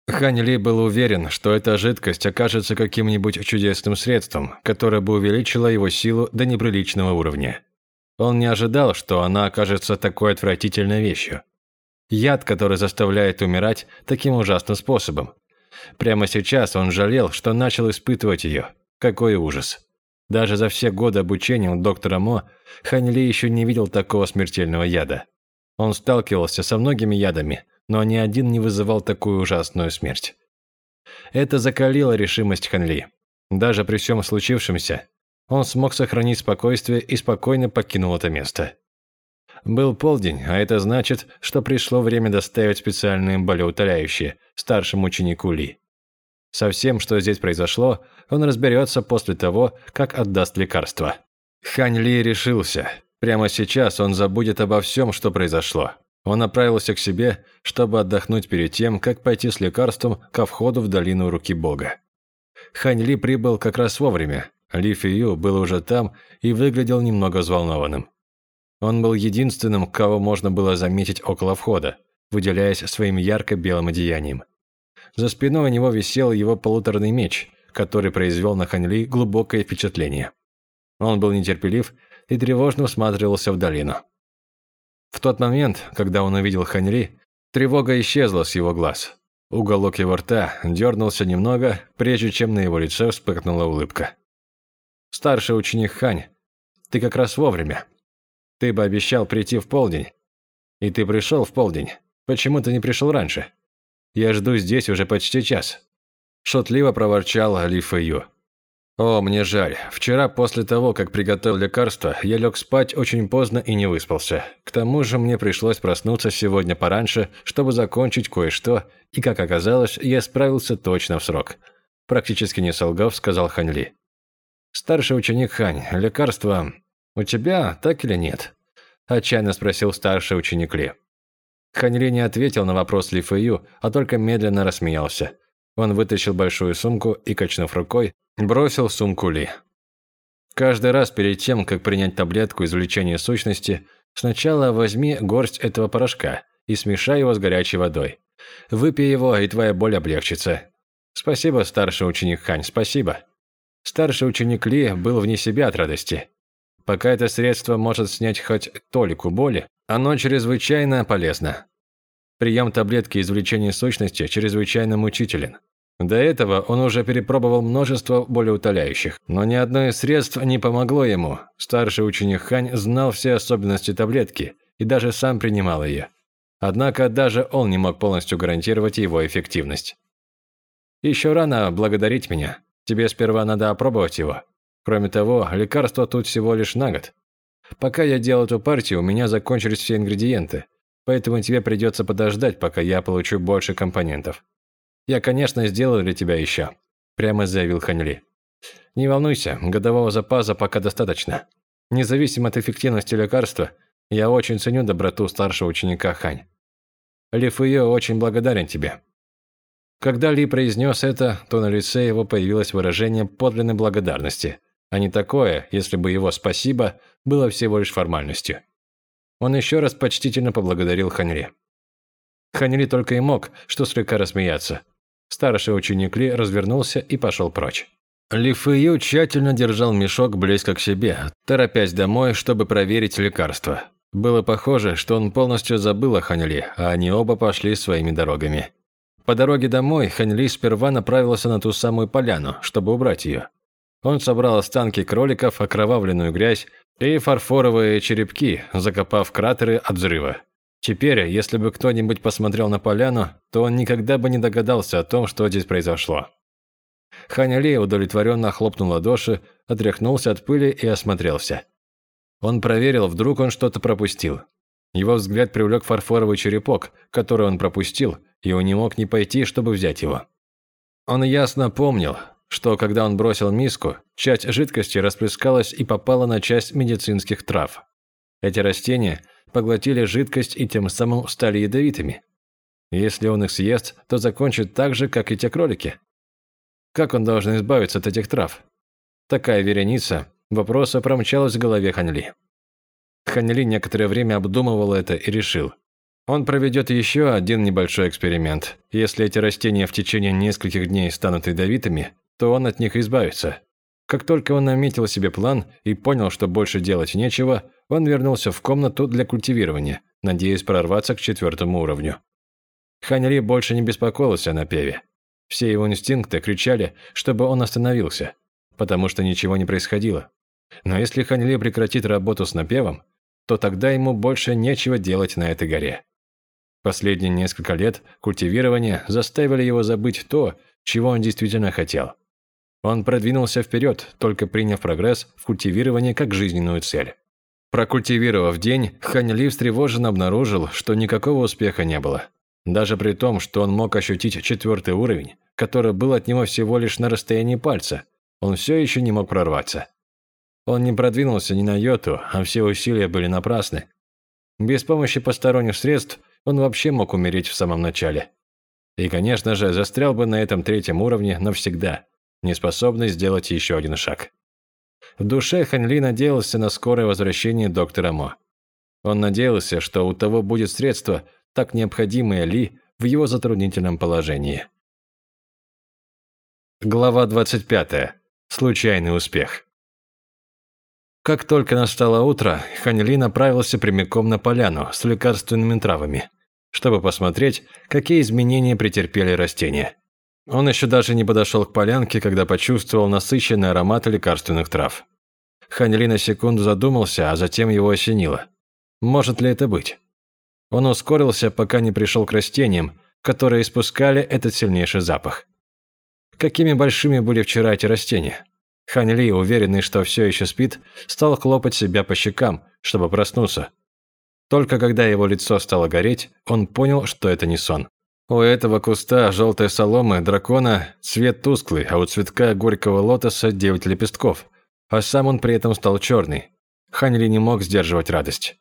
Хань Ли был уверен, что эта жидкость окажется каким-нибудь чудесным средством, которое бы увеличило его силу до неприличного уровня. Он не ожидал, что она окажется такой отвратительной вещью. Яд, который заставляет умирать таким ужасным способом. Прямо сейчас он жалел, что начал испытывать ее. Какой ужас. Даже за все годы обучения у доктора Мо Хань Ли еще не видел такого смертельного яда. Он сталкивался со многими ядами, но ни один не вызывал такую ужасную смерть. Это закалило решимость Ханли. Даже при всем случившемся, он смог сохранить спокойствие и спокойно покинул это место. Был полдень, а это значит, что пришло время доставить специальные болеутоляющие старшему ученику Ли. Со всем, что здесь произошло, он разберется после того, как отдаст лекарство. Хань Ли решился. Прямо сейчас он забудет обо всем, что произошло. Он направился к себе, чтобы отдохнуть перед тем, как пойти с лекарством ко входу в долину руки Бога. Хань Ли прибыл как раз вовремя. Ли Фию был уже там и выглядел немного взволнованным. Он был единственным, кого можно было заметить около входа, выделяясь своим ярко-белым одеянием. За спиной у него висел его полуторный меч, который произвел на Хань Ли глубокое впечатление. Он был нетерпелив и тревожно всматривался в долину. В тот момент, когда он увидел Ханьри, тревога исчезла с его глаз. Уголок его рта дернулся немного, прежде чем на его лице вспыхнула улыбка. «Старший ученик Хань, ты как раз вовремя. Ты бы обещал прийти в полдень. И ты пришел в полдень. Почему ты не пришел раньше? Я жду здесь уже почти час». Шутливо проворчал Ли Фэйю. «О, мне жаль. Вчера после того, как приготовил лекарство, я лег спать очень поздно и не выспался. К тому же мне пришлось проснуться сегодня пораньше, чтобы закончить кое-что, и, как оказалось, я справился точно в срок». Практически не солгав, сказал Хань Ли. «Старший ученик Хань, лекарство у тебя, так или нет?» Отчаянно спросил старший ученик Ли. Хань Ли не ответил на вопрос Ли Фэю, а только медленно рассмеялся. Он вытащил большую сумку и, качнув рукой, бросил сумку Ли. Каждый раз перед тем, как принять таблетку извлечения сущности, сначала возьми горсть этого порошка и смешай его с горячей водой. Выпей его, и твоя боль облегчится. Спасибо, старший ученик Хань, спасибо. Старший ученик Ли был вне себя от радости. Пока это средство может снять хоть толику боли, оно чрезвычайно полезно. Прием таблетки извлечения сущности чрезвычайно мучителен. До этого он уже перепробовал множество болеутоляющих, но ни одно из средств не помогло ему. Старший ученик Хань знал все особенности таблетки и даже сам принимал ее. Однако даже он не мог полностью гарантировать его эффективность. «Еще рано благодарить меня. Тебе сперва надо опробовать его. Кроме того, лекарство тут всего лишь на год. Пока я делал эту партию, у меня закончились все ингредиенты, поэтому тебе придется подождать, пока я получу больше компонентов. Я, конечно, сделаю для тебя еще», – прямо заявил Ханьли. «Не волнуйся, годового запаса пока достаточно. Независимо от эффективности лекарства, я очень ценю доброту старшего ученика Хань. Ли Фуё очень благодарен тебе». Когда Ли произнес это, то на лице его появилось выражение подлинной благодарности, а не такое, если бы его «спасибо» было всего лишь формальностью. Он еще раз почтительно поблагодарил Ханьри. Ханьри только и мог, что слегка рассмеяться. Старший ученик Ли развернулся и пошел прочь. Ли Фэйю тщательно держал мешок близко к себе, торопясь домой, чтобы проверить лекарство. Было похоже, что он полностью забыл о Ханьли, а они оба пошли своими дорогами. По дороге домой Ханьли сперва направился на ту самую поляну, чтобы убрать ее. Он собрал останки кроликов, окровавленную грязь и фарфоровые черепки, закопав кратеры от взрыва. Теперь, если бы кто-нибудь посмотрел на поляну, то он никогда бы не догадался о том, что здесь произошло. Ханя Ли удовлетворенно хлопнул ладоши, отряхнулся от пыли и осмотрелся. Он проверил, вдруг он что-то пропустил. Его взгляд привлек фарфоровый черепок, который он пропустил, и он не мог не пойти, чтобы взять его. Он ясно помнил, что когда он бросил миску, часть жидкости расплескалась и попала на часть медицинских трав. Эти растения поглотили жидкость и тем самым стали ядовитыми. Если он их съест, то закончит так же, как и те кролики. Как он должен избавиться от этих трав? Такая вереница вопроса промчалась в голове Ханли. Ханли некоторое время обдумывал это и решил. Он проведет еще один небольшой эксперимент. Если эти растения в течение нескольких дней станут ядовитыми, то он от них избавится. Как только он наметил себе план и понял, что больше делать нечего, он вернулся в комнату для культивирования, надеясь прорваться к четвертому уровню. Ханьли больше не беспокоился о напеве. Все его инстинкты кричали, чтобы он остановился, потому что ничего не происходило. Но если Ханьли прекратит работу с напевом, то тогда ему больше нечего делать на этой горе. Последние несколько лет культивирования заставили его забыть то, чего он действительно хотел. Он продвинулся вперед, только приняв прогресс в культивировании как жизненную цель. Прокультивировав день, Хань Ли встревоженно обнаружил, что никакого успеха не было. Даже при том, что он мог ощутить четвертый уровень, который был от него всего лишь на расстоянии пальца, он все еще не мог прорваться. Он не продвинулся ни на йоту, а все усилия были напрасны. Без помощи посторонних средств он вообще мог умереть в самом начале. И, конечно же, застрял бы на этом третьем уровне навсегда, не сделать еще один шаг. В душе Ханьли надеялся на скорое возвращение доктора Мо. Он надеялся, что у того будет средство, так необходимое Ли в его затруднительном положении. Глава 25. Случайный успех. Как только настало утро, Ханьли направился прямиком на поляну с лекарственными травами, чтобы посмотреть, какие изменения претерпели растения. Он еще даже не подошел к полянке, когда почувствовал насыщенный аромат лекарственных трав. Ханьли на секунду задумался, а затем его осенило. Может ли это быть? Он ускорился, пока не пришел к растениям, которые испускали этот сильнейший запах. Какими большими были вчера эти растения? Хань Ли, уверенный, что все еще спит, стал хлопать себя по щекам, чтобы проснуться. Только когда его лицо стало гореть, он понял, что это не сон. У этого куста желтой соломы дракона цвет тусклый, а у цветка горького лотоса девять лепестков, а сам он при этом стал черный. Хань Ли не мог сдерживать радость.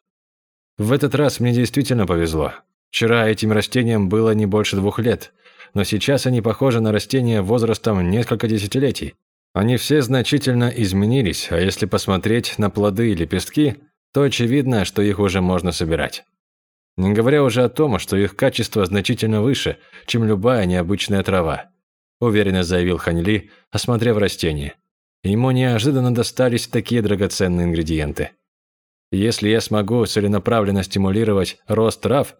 В этот раз мне действительно повезло. Вчера этим растениям было не больше двух лет, но сейчас они похожи на растения возрастом несколько десятилетий. Они все значительно изменились, а если посмотреть на плоды и лепестки, то очевидно, что их уже можно собирать. Не говоря уже о том, что их качество значительно выше, чем любая необычная трава, уверенно заявил Ханьли, осмотрев растение. Ему неожиданно достались такие драгоценные ингредиенты. Если я смогу целенаправленно стимулировать рост трав,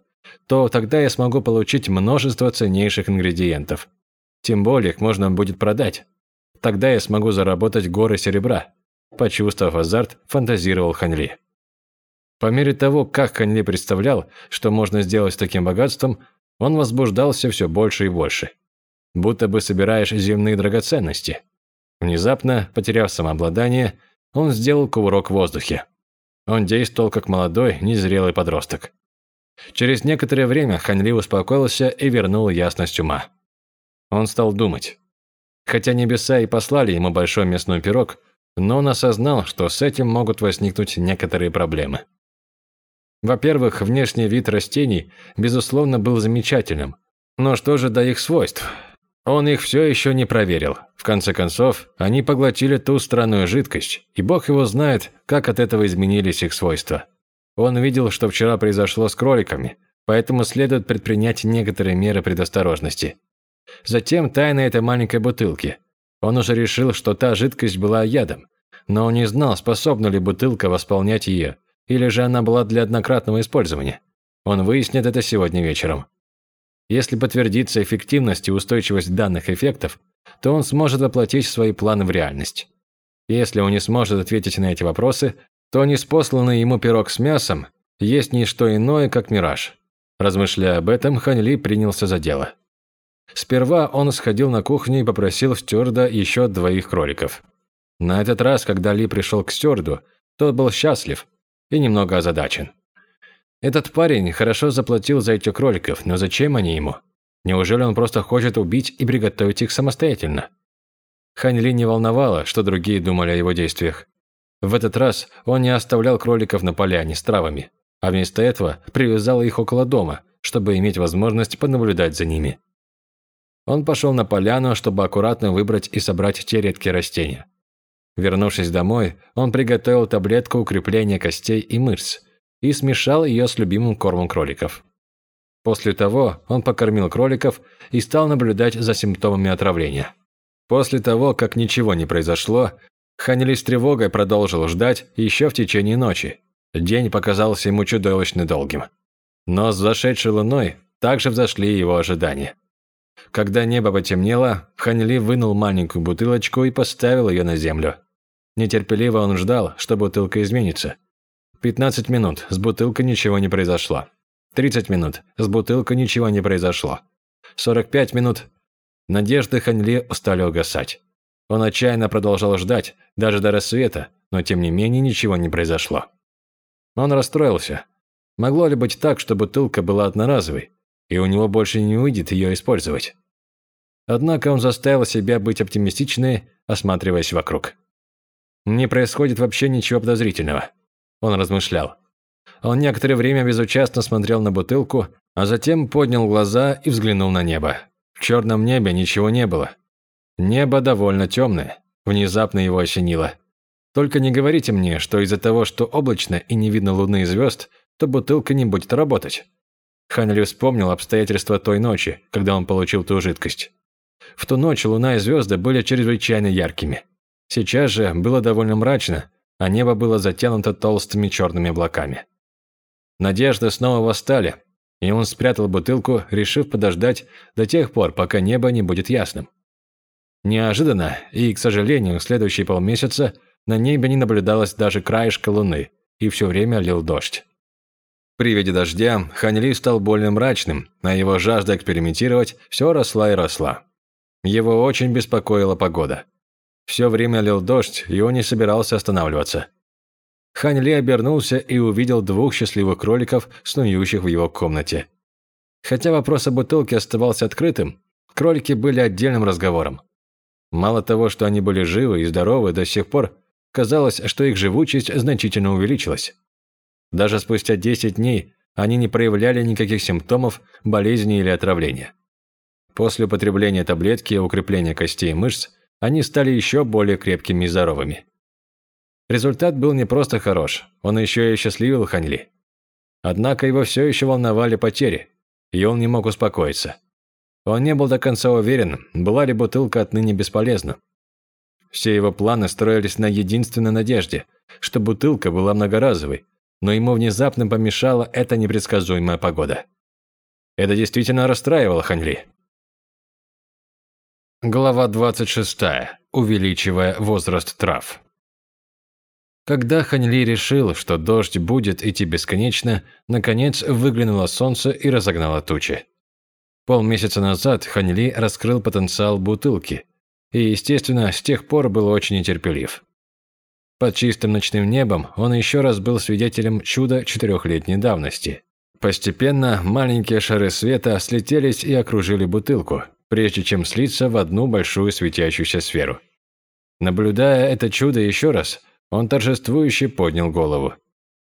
то тогда я смогу получить множество ценнейших ингредиентов. Тем более их можно будет продать. Тогда я смогу заработать горы серебра. Почувствовав азарт, фантазировал Ханьли. По мере того, как Ханьли представлял, что можно сделать с таким богатством, он возбуждался все больше и больше. Будто бы собираешь земные драгоценности. Внезапно, потеряв самообладание, он сделал кувырок в воздухе. Он действовал как молодой, незрелый подросток. Через некоторое время Ханли успокоился и вернул ясность ума. Он стал думать. Хотя небеса и послали ему большой мясной пирог, но он осознал, что с этим могут возникнуть некоторые проблемы. Во-первых, внешний вид растений, безусловно, был замечательным. Но что же до их свойств? Он их все еще не проверил. В конце концов, они поглотили ту странную жидкость, и бог его знает, как от этого изменились их свойства. Он видел, что вчера произошло с кроликами, поэтому следует предпринять некоторые меры предосторожности. Затем тайна этой маленькой бутылки. Он уже решил, что та жидкость была ядом, но он не знал, способна ли бутылка восполнять ее, или же она была для однократного использования. Он выяснит это сегодня вечером. Если подтвердится эффективность и устойчивость данных эффектов, то он сможет воплотить свои планы в реальность. Если он не сможет ответить на эти вопросы, то неспосланный ему пирог с мясом есть не что иное, как мираж. Размышляя об этом, Ханли принялся за дело. Сперва он сходил на кухню и попросил стюарда еще двоих кроликов. На этот раз, когда Ли пришел к стюарду, тот был счастлив, и немного озадачен. Этот парень хорошо заплатил за этих кроликов, но зачем они ему? Неужели он просто хочет убить и приготовить их самостоятельно? Хань Ли не волновало, что другие думали о его действиях. В этот раз он не оставлял кроликов на поляне с травами, а вместо этого привязал их около дома, чтобы иметь возможность понаблюдать за ними. Он пошел на поляну, чтобы аккуратно выбрать и собрать те редкие растения. Вернувшись домой, он приготовил таблетку укрепления костей и мышц и смешал ее с любимым кормом кроликов. После того он покормил кроликов и стал наблюдать за симптомами отравления. После того, как ничего не произошло, Ханили с тревогой продолжил ждать еще в течение ночи. День показался ему чудовищно долгим. Но с зашедшей луной также взошли его ожидания. Когда небо потемнело, Ханли вынул маленькую бутылочку и поставил ее на землю. Нетерпеливо он ждал, что бутылка изменится. 15 минут, с бутылкой ничего не произошло. 30 минут, с бутылкой ничего не произошло. 45 минут. Надежды Ханли устали угасать. Он отчаянно продолжал ждать, даже до рассвета, но тем не менее ничего не произошло. Он расстроился. Могло ли быть так, что бутылка была одноразовой, и у него больше не выйдет ее использовать? Однако он заставил себя быть оптимистичной, осматриваясь вокруг. Не происходит вообще ничего подозрительного. Он размышлял. Он некоторое время безучастно смотрел на бутылку, а затем поднял глаза и взглянул на небо. В черном небе ничего не было. Небо довольно темное. Внезапно его осенило. Только не говорите мне, что из-за того, что облачно и не видно луны и звезд, то бутылка не будет работать. Ханли вспомнил обстоятельства той ночи, когда он получил ту жидкость. В ту ночь луна и звезды были чрезвычайно яркими. Сейчас же было довольно мрачно, а небо было затянуто толстыми черными облаками. Надежды снова восстали, и он спрятал бутылку, решив подождать до тех пор, пока небо не будет ясным. Неожиданно, и, к сожалению, в следующие полмесяца на небе не наблюдалось даже краешка луны, и все время лил дождь. При виде дождя Ханли стал более мрачным, а его жажда экспериментировать все росла и росла. Его очень беспокоила погода. Все время лил дождь, и он не собирался останавливаться. Хань Ли обернулся и увидел двух счастливых кроликов, снующих в его комнате. Хотя вопрос о бутылке оставался открытым, кролики были отдельным разговором. Мало того, что они были живы и здоровы до сих пор, казалось, что их живучесть значительно увеличилась. Даже спустя 10 дней они не проявляли никаких симптомов болезни или отравления. После употребления таблетки и укрепления костей и мышц они стали еще более крепкими и здоровыми. Результат был не просто хорош, он еще и счастливил Ханьли. Однако его все еще волновали потери, и он не мог успокоиться. Он не был до конца уверен, была ли бутылка отныне бесполезна. Все его планы строились на единственной надежде, что бутылка была многоразовой, но ему внезапно помешала эта непредсказуемая погода. Это действительно расстраивало Ханьли. Глава 26. Увеличивая возраст трав. Когда Ханьли решил, что дождь будет идти бесконечно, наконец выглянуло солнце и разогнало тучи. Полмесяца назад Ханьли раскрыл потенциал бутылки, и, естественно, с тех пор был очень нетерпелив. Под чистым ночным небом он еще раз был свидетелем чуда четырехлетней давности. Постепенно маленькие шары света слетелись и окружили бутылку, прежде чем слиться в одну большую светящуюся сферу. Наблюдая это чудо еще раз, он торжествующе поднял голову.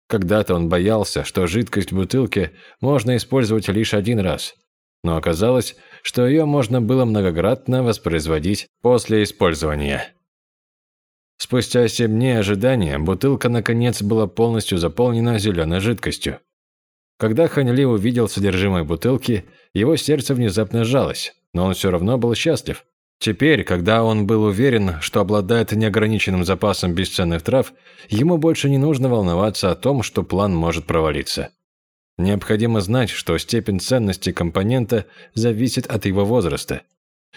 Когда-то он боялся, что жидкость в бутылке можно использовать лишь один раз, но оказалось, что ее можно было многократно воспроизводить после использования. Спустя семь дней ожидания бутылка наконец была полностью заполнена зеленой жидкостью. Когда Ханьли увидел содержимое бутылки, его сердце внезапно сжалось, но он все равно был счастлив. Теперь, когда он был уверен, что обладает неограниченным запасом бесценных трав, ему больше не нужно волноваться о том, что план может провалиться. Необходимо знать, что степень ценности компонента зависит от его возраста.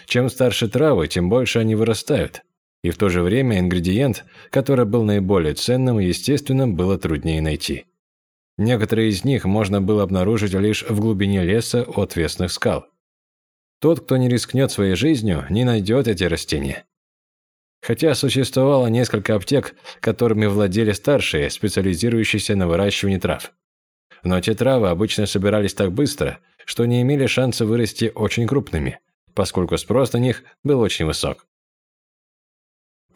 Чем старше травы, тем больше они вырастают. И в то же время ингредиент, который был наиболее ценным, естественно, было труднее найти. Некоторые из них можно было обнаружить лишь в глубине леса у отвесных скал. Тот, кто не рискнет своей жизнью, не найдет эти растения. Хотя существовало несколько аптек, которыми владели старшие, специализирующиеся на выращивании трав. Но те травы обычно собирались так быстро, что не имели шанса вырасти очень крупными, поскольку спрос на них был очень высок.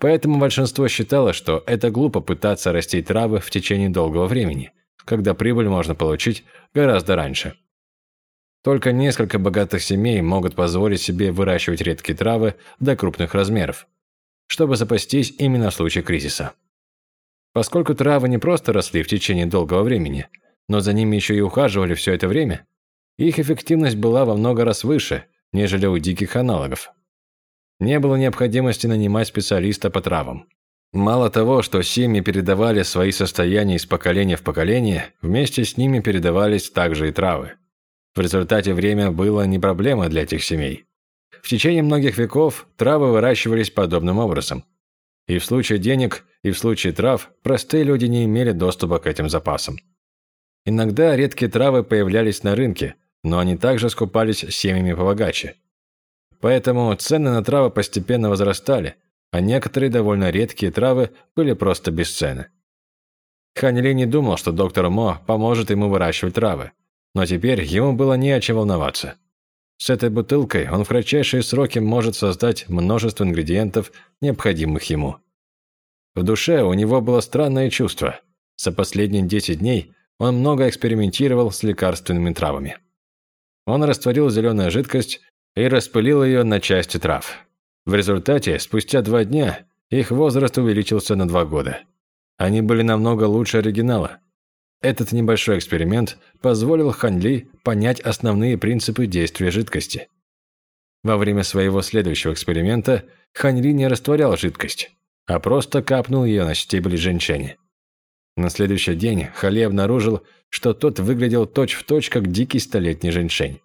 Поэтому большинство считало, что это глупо пытаться растить травы в течение долгого времени, когда прибыль можно получить гораздо раньше. Только несколько богатых семей могут позволить себе выращивать редкие травы до крупных размеров, чтобы запастись именно в случае кризиса. Поскольку травы не просто росли в течение долгого времени – но за ними еще и ухаживали все это время, их эффективность была во много раз выше, нежели у диких аналогов. Не было необходимости нанимать специалиста по травам. Мало того, что семьи передавали свои состояния из поколения в поколение, вместе с ними передавались также и травы. В результате время было не проблема для этих семей. В течение многих веков травы выращивались подобным образом. И в случае денег, и в случае трав простые люди не имели доступа к этим запасам. Иногда редкие травы появлялись на рынке, но они также скупались семьями побогаче. Поэтому цены на травы постепенно возрастали, а некоторые довольно редкие травы были просто бесценны. Хань Ли не думал, что доктор Мо поможет ему выращивать травы, но теперь ему было не о чем волноваться. С этой бутылкой он в кратчайшие сроки может создать множество ингредиентов, необходимых ему. В душе у него было странное чувство. За последние 10 дней он много экспериментировал с лекарственными травами. Он растворил зеленую жидкость и распылил ее на части трав. В результате, спустя два дня, их возраст увеличился на два года. Они были намного лучше оригинала. Этот небольшой эксперимент позволил Хан Ли понять основные принципы действия жидкости. Во время своего следующего эксперимента Хан Ли не растворял жидкость, а просто капнул ее на стебель женьшени. На следующий день Хали обнаружил, что тот выглядел точь-в-точь, точь, как дикий столетний женьшень.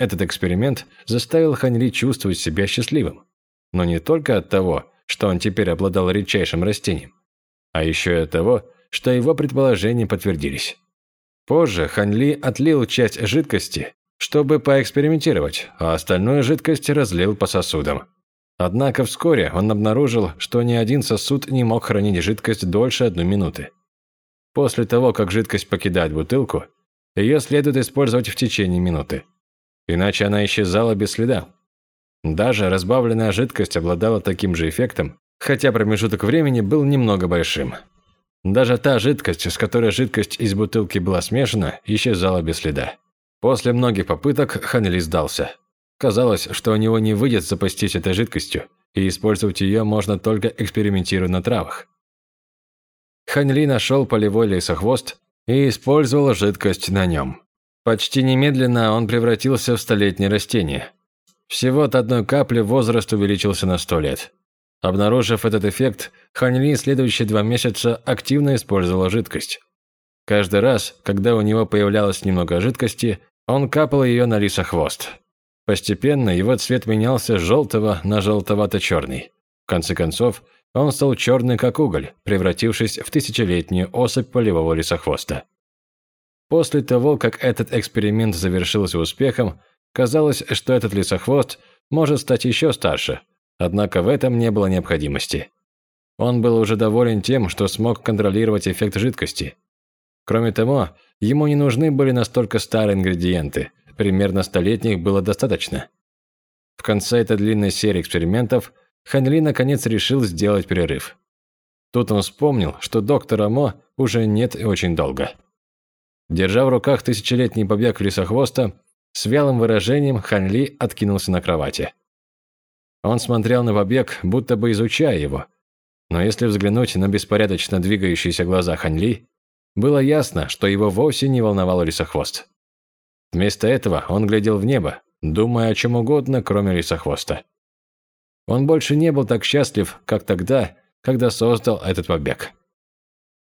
Этот эксперимент заставил Ханьли чувствовать себя счастливым. Но не только от того, что он теперь обладал редчайшим растением, а еще и от того, что его предположения подтвердились. Позже Ханьли отлил часть жидкости, чтобы поэкспериментировать, а остальную жидкость разлил по сосудам. Однако вскоре он обнаружил, что ни один сосуд не мог хранить жидкость дольше одной минуты. После того, как жидкость покидает бутылку, ее следует использовать в течение минуты. Иначе она исчезала без следа. Даже разбавленная жидкость обладала таким же эффектом, хотя промежуток времени был немного большим. Даже та жидкость, с которой жидкость из бутылки была смешана, исчезала без следа. После многих попыток Ханли сдался. Казалось, что у него не выйдет запастись этой жидкостью, и использовать ее можно только экспериментируя на травах. Ханьли нашел полевой лесохвост и использовал жидкость на нем. Почти немедленно он превратился в столетнее растение. Всего от одной капли возраст увеличился на сто лет. Обнаружив этот эффект, Ханьли следующие два месяца активно использовал жидкость. Каждый раз, когда у него появлялось немного жидкости, он капал ее на лисохвост. Постепенно его цвет менялся с желтого на желтовато-черный. В конце концов, он стал черный как уголь, превратившись в тысячелетнюю особь полевого лесохвоста. После того, как этот эксперимент завершился успехом, казалось, что этот лесохвост может стать еще старше, Однако в этом не было необходимости. Он был уже доволен тем, что смог контролировать эффект жидкости. Кроме того, ему не нужны были настолько старые ингредиенты, примерно столетних было достаточно. В конце этой длинной серии экспериментов Ханли наконец решил сделать перерыв. Тут он вспомнил, что доктора Мо уже нет и очень долго. Держа в руках тысячелетний побег лесохвоста, с вялым выражением Ханли откинулся на кровати. Он смотрел на побег, будто бы изучая его. Но если взглянуть на беспорядочно двигающиеся глаза Ханли, было ясно, что его вовсе не волновал лесохвост. Вместо этого он глядел в небо, думая о чем угодно, кроме лесохвоста. Он больше не был так счастлив, как тогда, когда создал этот побег.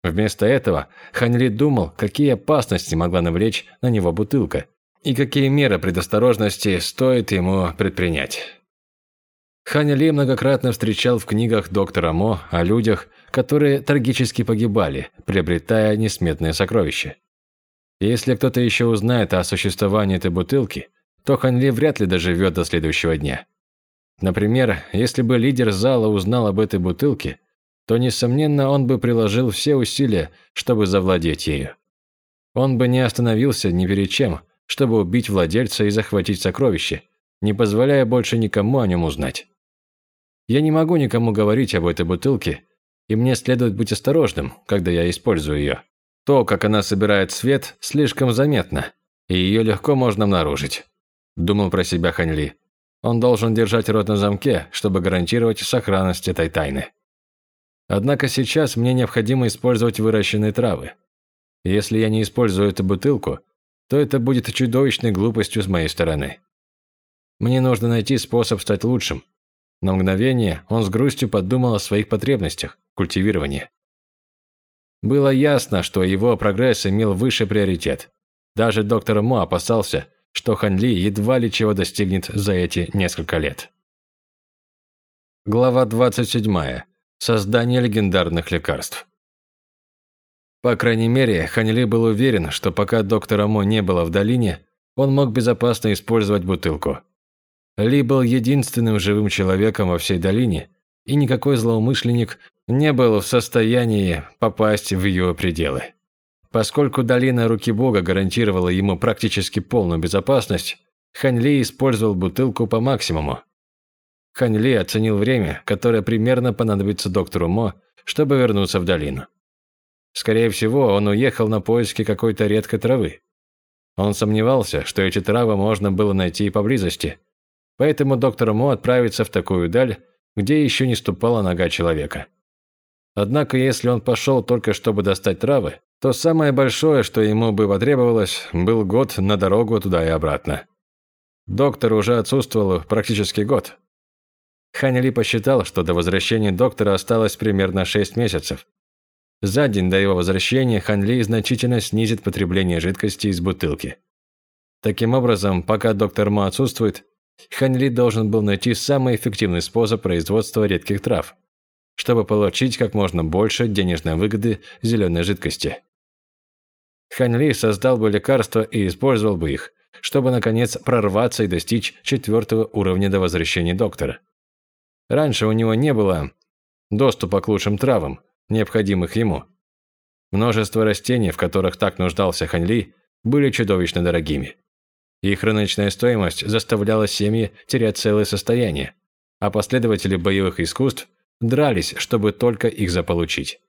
Вместо этого Ханли думал, какие опасности могла навлечь на него бутылка, и какие меры предосторожности стоит ему предпринять. Ханя Ли многократно встречал в книгах доктора Мо о людях, которые трагически погибали, приобретая несметные сокровища. если кто-то еще узнает о существовании этой бутылки, то Хан Ли вряд ли доживет до следующего дня. Например, если бы лидер зала узнал об этой бутылке, то, несомненно, он бы приложил все усилия, чтобы завладеть ею. Он бы не остановился ни перед чем, чтобы убить владельца и захватить сокровище, не позволяя больше никому о нем узнать. Я не могу никому говорить об этой бутылке, и мне следует быть осторожным, когда я использую ее. То, как она собирает свет, слишком заметно, и ее легко можно обнаружить. Думал про себя Ханьли. Он должен держать рот на замке, чтобы гарантировать сохранность этой тайны. Однако сейчас мне необходимо использовать выращенные травы. Если я не использую эту бутылку, то это будет чудовищной глупостью с моей стороны. Мне нужно найти способ стать лучшим, на мгновение он с грустью подумал о своих потребностях, культивировании. Было ясно, что его прогресс имел высший приоритет. Даже доктор Мо опасался, что Хан Ли едва ли чего достигнет за эти несколько лет. Глава 27. Создание легендарных лекарств. По крайней мере, Хан Ли был уверен, что пока доктора Мо не было в долине, он мог безопасно использовать бутылку. Ли был единственным живым человеком во всей долине, и никакой злоумышленник не был в состоянии попасть в ее пределы. Поскольку долина Руки Бога гарантировала ему практически полную безопасность, Хань Ли использовал бутылку по максимуму. Хань Ли оценил время, которое примерно понадобится доктору Мо, чтобы вернуться в долину. Скорее всего, он уехал на поиски какой-то редкой травы. Он сомневался, что эти травы можно было найти и поблизости, Поэтому доктор Мо отправится в такую даль, где еще не ступала нога человека. Однако, если он пошел только чтобы достать травы, то самое большое, что ему бы потребовалось, был год на дорогу туда и обратно. Доктор уже отсутствовал практически год. Ханя посчитал, что до возвращения доктора осталось примерно 6 месяцев. За день до его возвращения Хан Ли значительно снизит потребление жидкости из бутылки. Таким образом, пока доктор Мо отсутствует, Ханли должен был найти самый эффективный способ производства редких трав, чтобы получить как можно больше денежной выгоды зеленой жидкости. Ханли создал бы лекарства и использовал бы их, чтобы, наконец, прорваться и достичь четвертого уровня до возвращения доктора. Раньше у него не было доступа к лучшим травам, необходимых ему. Множество растений, в которых так нуждался Ханли, были чудовищно дорогими. Их рыночная стоимость заставляла семьи терять целое состояние, а последователи боевых искусств дрались, чтобы только их заполучить.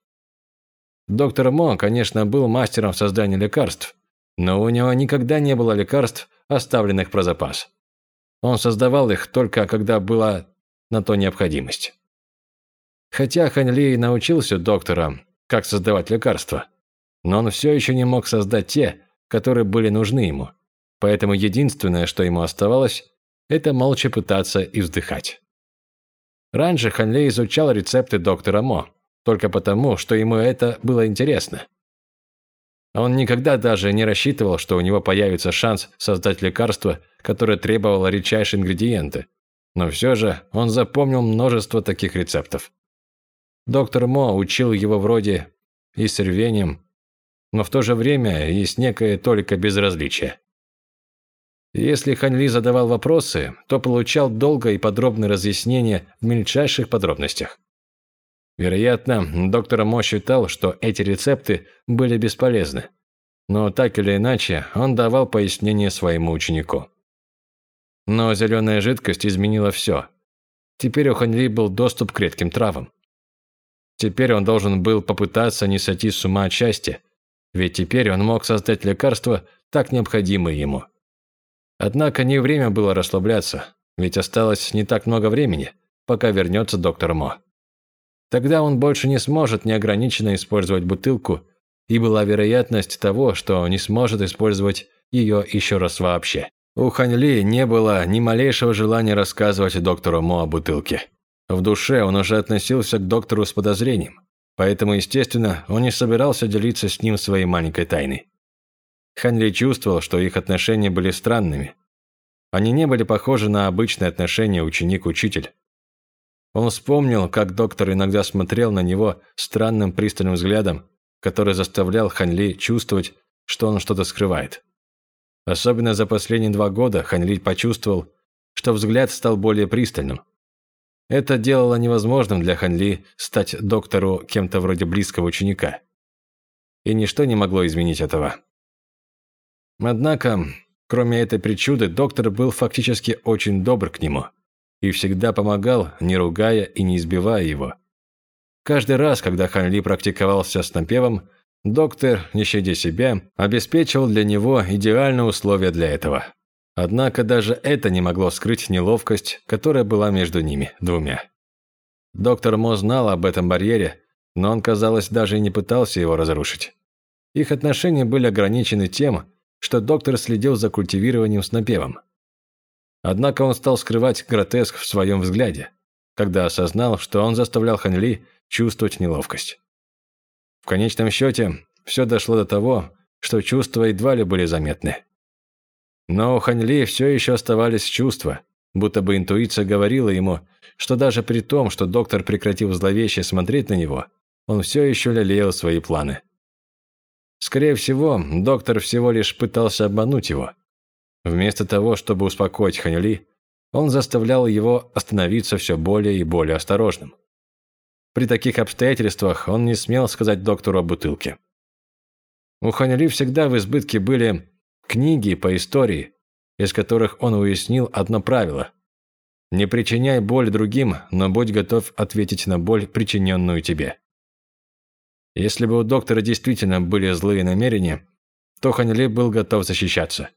Доктор Мо, конечно, был мастером в создании лекарств, но у него никогда не было лекарств, оставленных про запас. Он создавал их только когда была на то необходимость. Хотя Хань Ли научился докторам, как создавать лекарства, но он все еще не мог создать те, которые были нужны ему. Поэтому единственное, что ему оставалось, это молча пытаться и вздыхать. Раньше Ханлей изучал рецепты доктора Мо, только потому, что ему это было интересно. Он никогда даже не рассчитывал, что у него появится шанс создать лекарство, которое требовало редчайшие ингредиенты. Но все же он запомнил множество таких рецептов. Доктор Мо учил его вроде и с рвением, но в то же время и с некой только безразличия. Если Ханьли задавал вопросы, то получал долгое и подробное разъяснение в мельчайших подробностях. Вероятно, доктор Мо считал, что эти рецепты были бесполезны. Но так или иначе, он давал пояснение своему ученику. Но зеленая жидкость изменила все. Теперь у Ханьли был доступ к редким травам. Теперь он должен был попытаться не сойти с ума от счастья, ведь теперь он мог создать лекарство, так необходимое ему. Однако не время было расслабляться, ведь осталось не так много времени, пока вернется доктор Мо. Тогда он больше не сможет неограниченно использовать бутылку, и была вероятность того, что не сможет использовать ее еще раз вообще. У Хань Ли не было ни малейшего желания рассказывать доктору Мо о бутылке. В душе он уже относился к доктору с подозрением, поэтому, естественно, он не собирался делиться с ним своей маленькой тайной. Хань Ли чувствовал, что их отношения были странными. Они не были похожи на обычные отношения ученик-учитель. Он вспомнил, как доктор иногда смотрел на него странным пристальным взглядом, который заставлял Хань Ли чувствовать, что он что-то скрывает. Особенно за последние два года Хань Ли почувствовал, что взгляд стал более пристальным, это делало невозможным для Ханли стать доктору кем-то вроде близкого ученика. И ничто не могло изменить этого. Однако, кроме этой причуды, доктор был фактически очень добр к нему и всегда помогал, не ругая и не избивая его. Каждый раз, когда Ханли практиковался с напевом, доктор, не щадя себя, обеспечивал для него идеальные условия для этого. Однако даже это не могло скрыть неловкость, которая была между ними двумя. Доктор Мо знал об этом барьере, но он, казалось, даже и не пытался его разрушить. Их отношения были ограничены тем, что доктор следил за культивированием с напевом. Однако он стал скрывать гротеск в своем взгляде, когда осознал, что он заставлял Ханли чувствовать неловкость. В конечном счете, все дошло до того, что чувства едва ли были заметны. Но у Ханьли все еще оставались чувства, будто бы интуиция говорила ему, что даже при том, что доктор прекратил зловеще смотреть на него, он все еще лелеял свои планы. Скорее всего, доктор всего лишь пытался обмануть его. Вместо того, чтобы успокоить Ханьли, он заставлял его остановиться все более и более осторожным. При таких обстоятельствах он не смел сказать доктору о бутылке. У Ханьли всегда в избытке были Книги по истории, из которых он уяснил одно правило. Не причиняй боль другим, но будь готов ответить на боль, причиненную тебе. Если бы у доктора действительно были злые намерения, то Ханли был готов защищаться.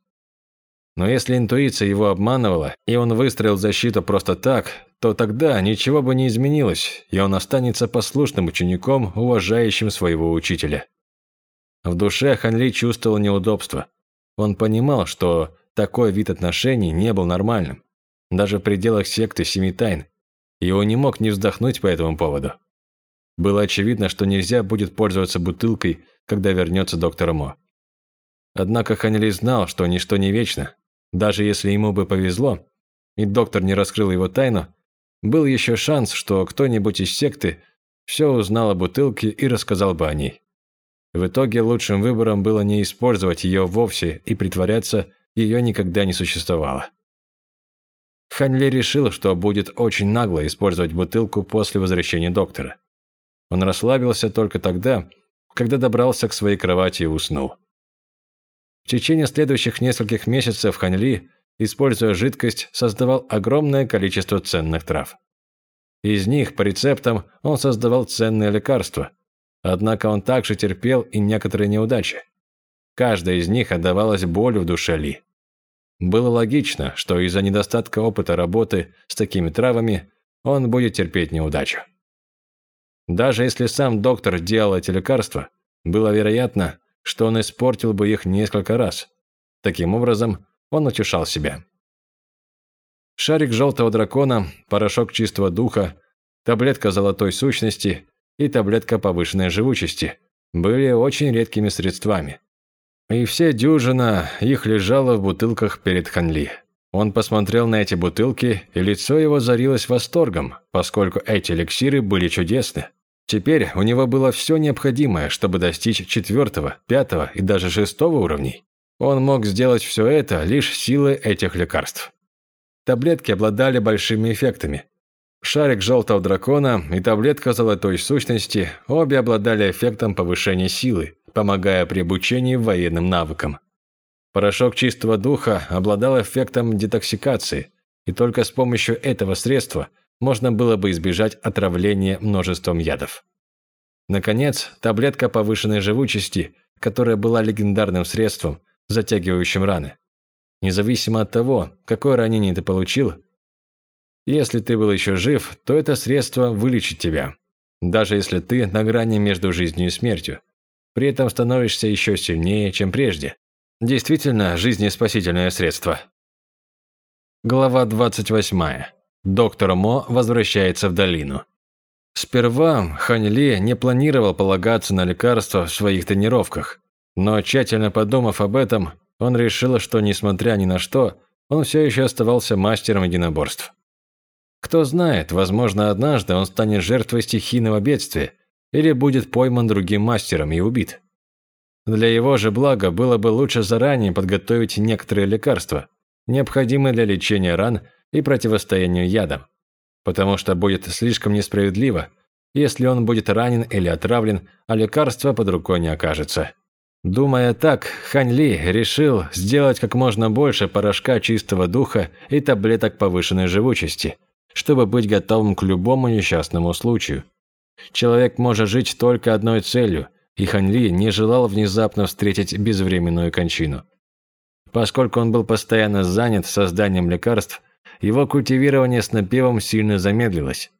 Но если интуиция его обманывала, и он выстроил защиту просто так, то тогда ничего бы не изменилось, и он останется послушным учеником, уважающим своего учителя. В душе Ханли чувствовал неудобство – он понимал, что такой вид отношений не был нормальным, даже в пределах секты Семи Тайн, и он не мог не вздохнуть по этому поводу. Было очевидно, что нельзя будет пользоваться бутылкой, когда вернется доктор Мо. Однако Ханли знал, что ничто не вечно. Даже если ему бы повезло, и доктор не раскрыл его тайну, был еще шанс, что кто-нибудь из секты все узнал о бутылке и рассказал бы о ней. В итоге лучшим выбором было не использовать ее вовсе и притворяться, ее никогда не существовало. Ханли решил, что будет очень нагло использовать бутылку после возвращения доктора. Он расслабился только тогда, когда добрался к своей кровати и уснул. В течение следующих нескольких месяцев Ханли, используя жидкость, создавал огромное количество ценных трав. Из них, по рецептам, он создавал ценные лекарства – Однако он также терпел и некоторые неудачи. Каждая из них отдавалась болью в душе Ли. Было логично, что из-за недостатка опыта работы с такими травами он будет терпеть неудачу. Даже если сам доктор делал эти лекарства, было вероятно, что он испортил бы их несколько раз. Таким образом, он утешал себя. Шарик желтого дракона, порошок чистого духа, таблетка золотой сущности и таблетка повышенной живучести были очень редкими средствами. И все дюжина их лежала в бутылках перед Ханли. Он посмотрел на эти бутылки, и лицо его зарилось восторгом, поскольку эти эликсиры были чудесны. Теперь у него было все необходимое, чтобы достичь четвертого, пятого и даже шестого уровней. Он мог сделать все это лишь силой этих лекарств. Таблетки обладали большими эффектами. Шарик желтого дракона и таблетка золотой сущности обе обладали эффектом повышения силы, помогая при обучении военным навыкам. Порошок чистого духа обладал эффектом детоксикации, и только с помощью этого средства можно было бы избежать отравления множеством ядов. Наконец, таблетка повышенной живучести, которая была легендарным средством, затягивающим раны. Независимо от того, какое ранение ты получил, если ты был еще жив, то это средство вылечит тебя, даже если ты на грани между жизнью и смертью. При этом становишься еще сильнее, чем прежде. Действительно, жизнеспасительное средство. Глава 28. Доктор Мо возвращается в долину. Сперва Хань Ли не планировал полагаться на лекарства в своих тренировках, но тщательно подумав об этом, он решил, что несмотря ни на что, он все еще оставался мастером единоборств. Кто знает, возможно, однажды он станет жертвой стихийного бедствия или будет пойман другим мастером и убит. Для его же блага было бы лучше заранее подготовить некоторые лекарства, необходимые для лечения ран и противостояния ядам. Потому что будет слишком несправедливо, если он будет ранен или отравлен, а лекарства под рукой не окажется. Думая так, Хань Ли решил сделать как можно больше порошка чистого духа и таблеток повышенной живучести – чтобы быть готовым к любому несчастному случаю. Человек может жить только одной целью, и Хань Ли не желал внезапно встретить безвременную кончину. Поскольку он был постоянно занят созданием лекарств, его культивирование с напевом сильно замедлилось.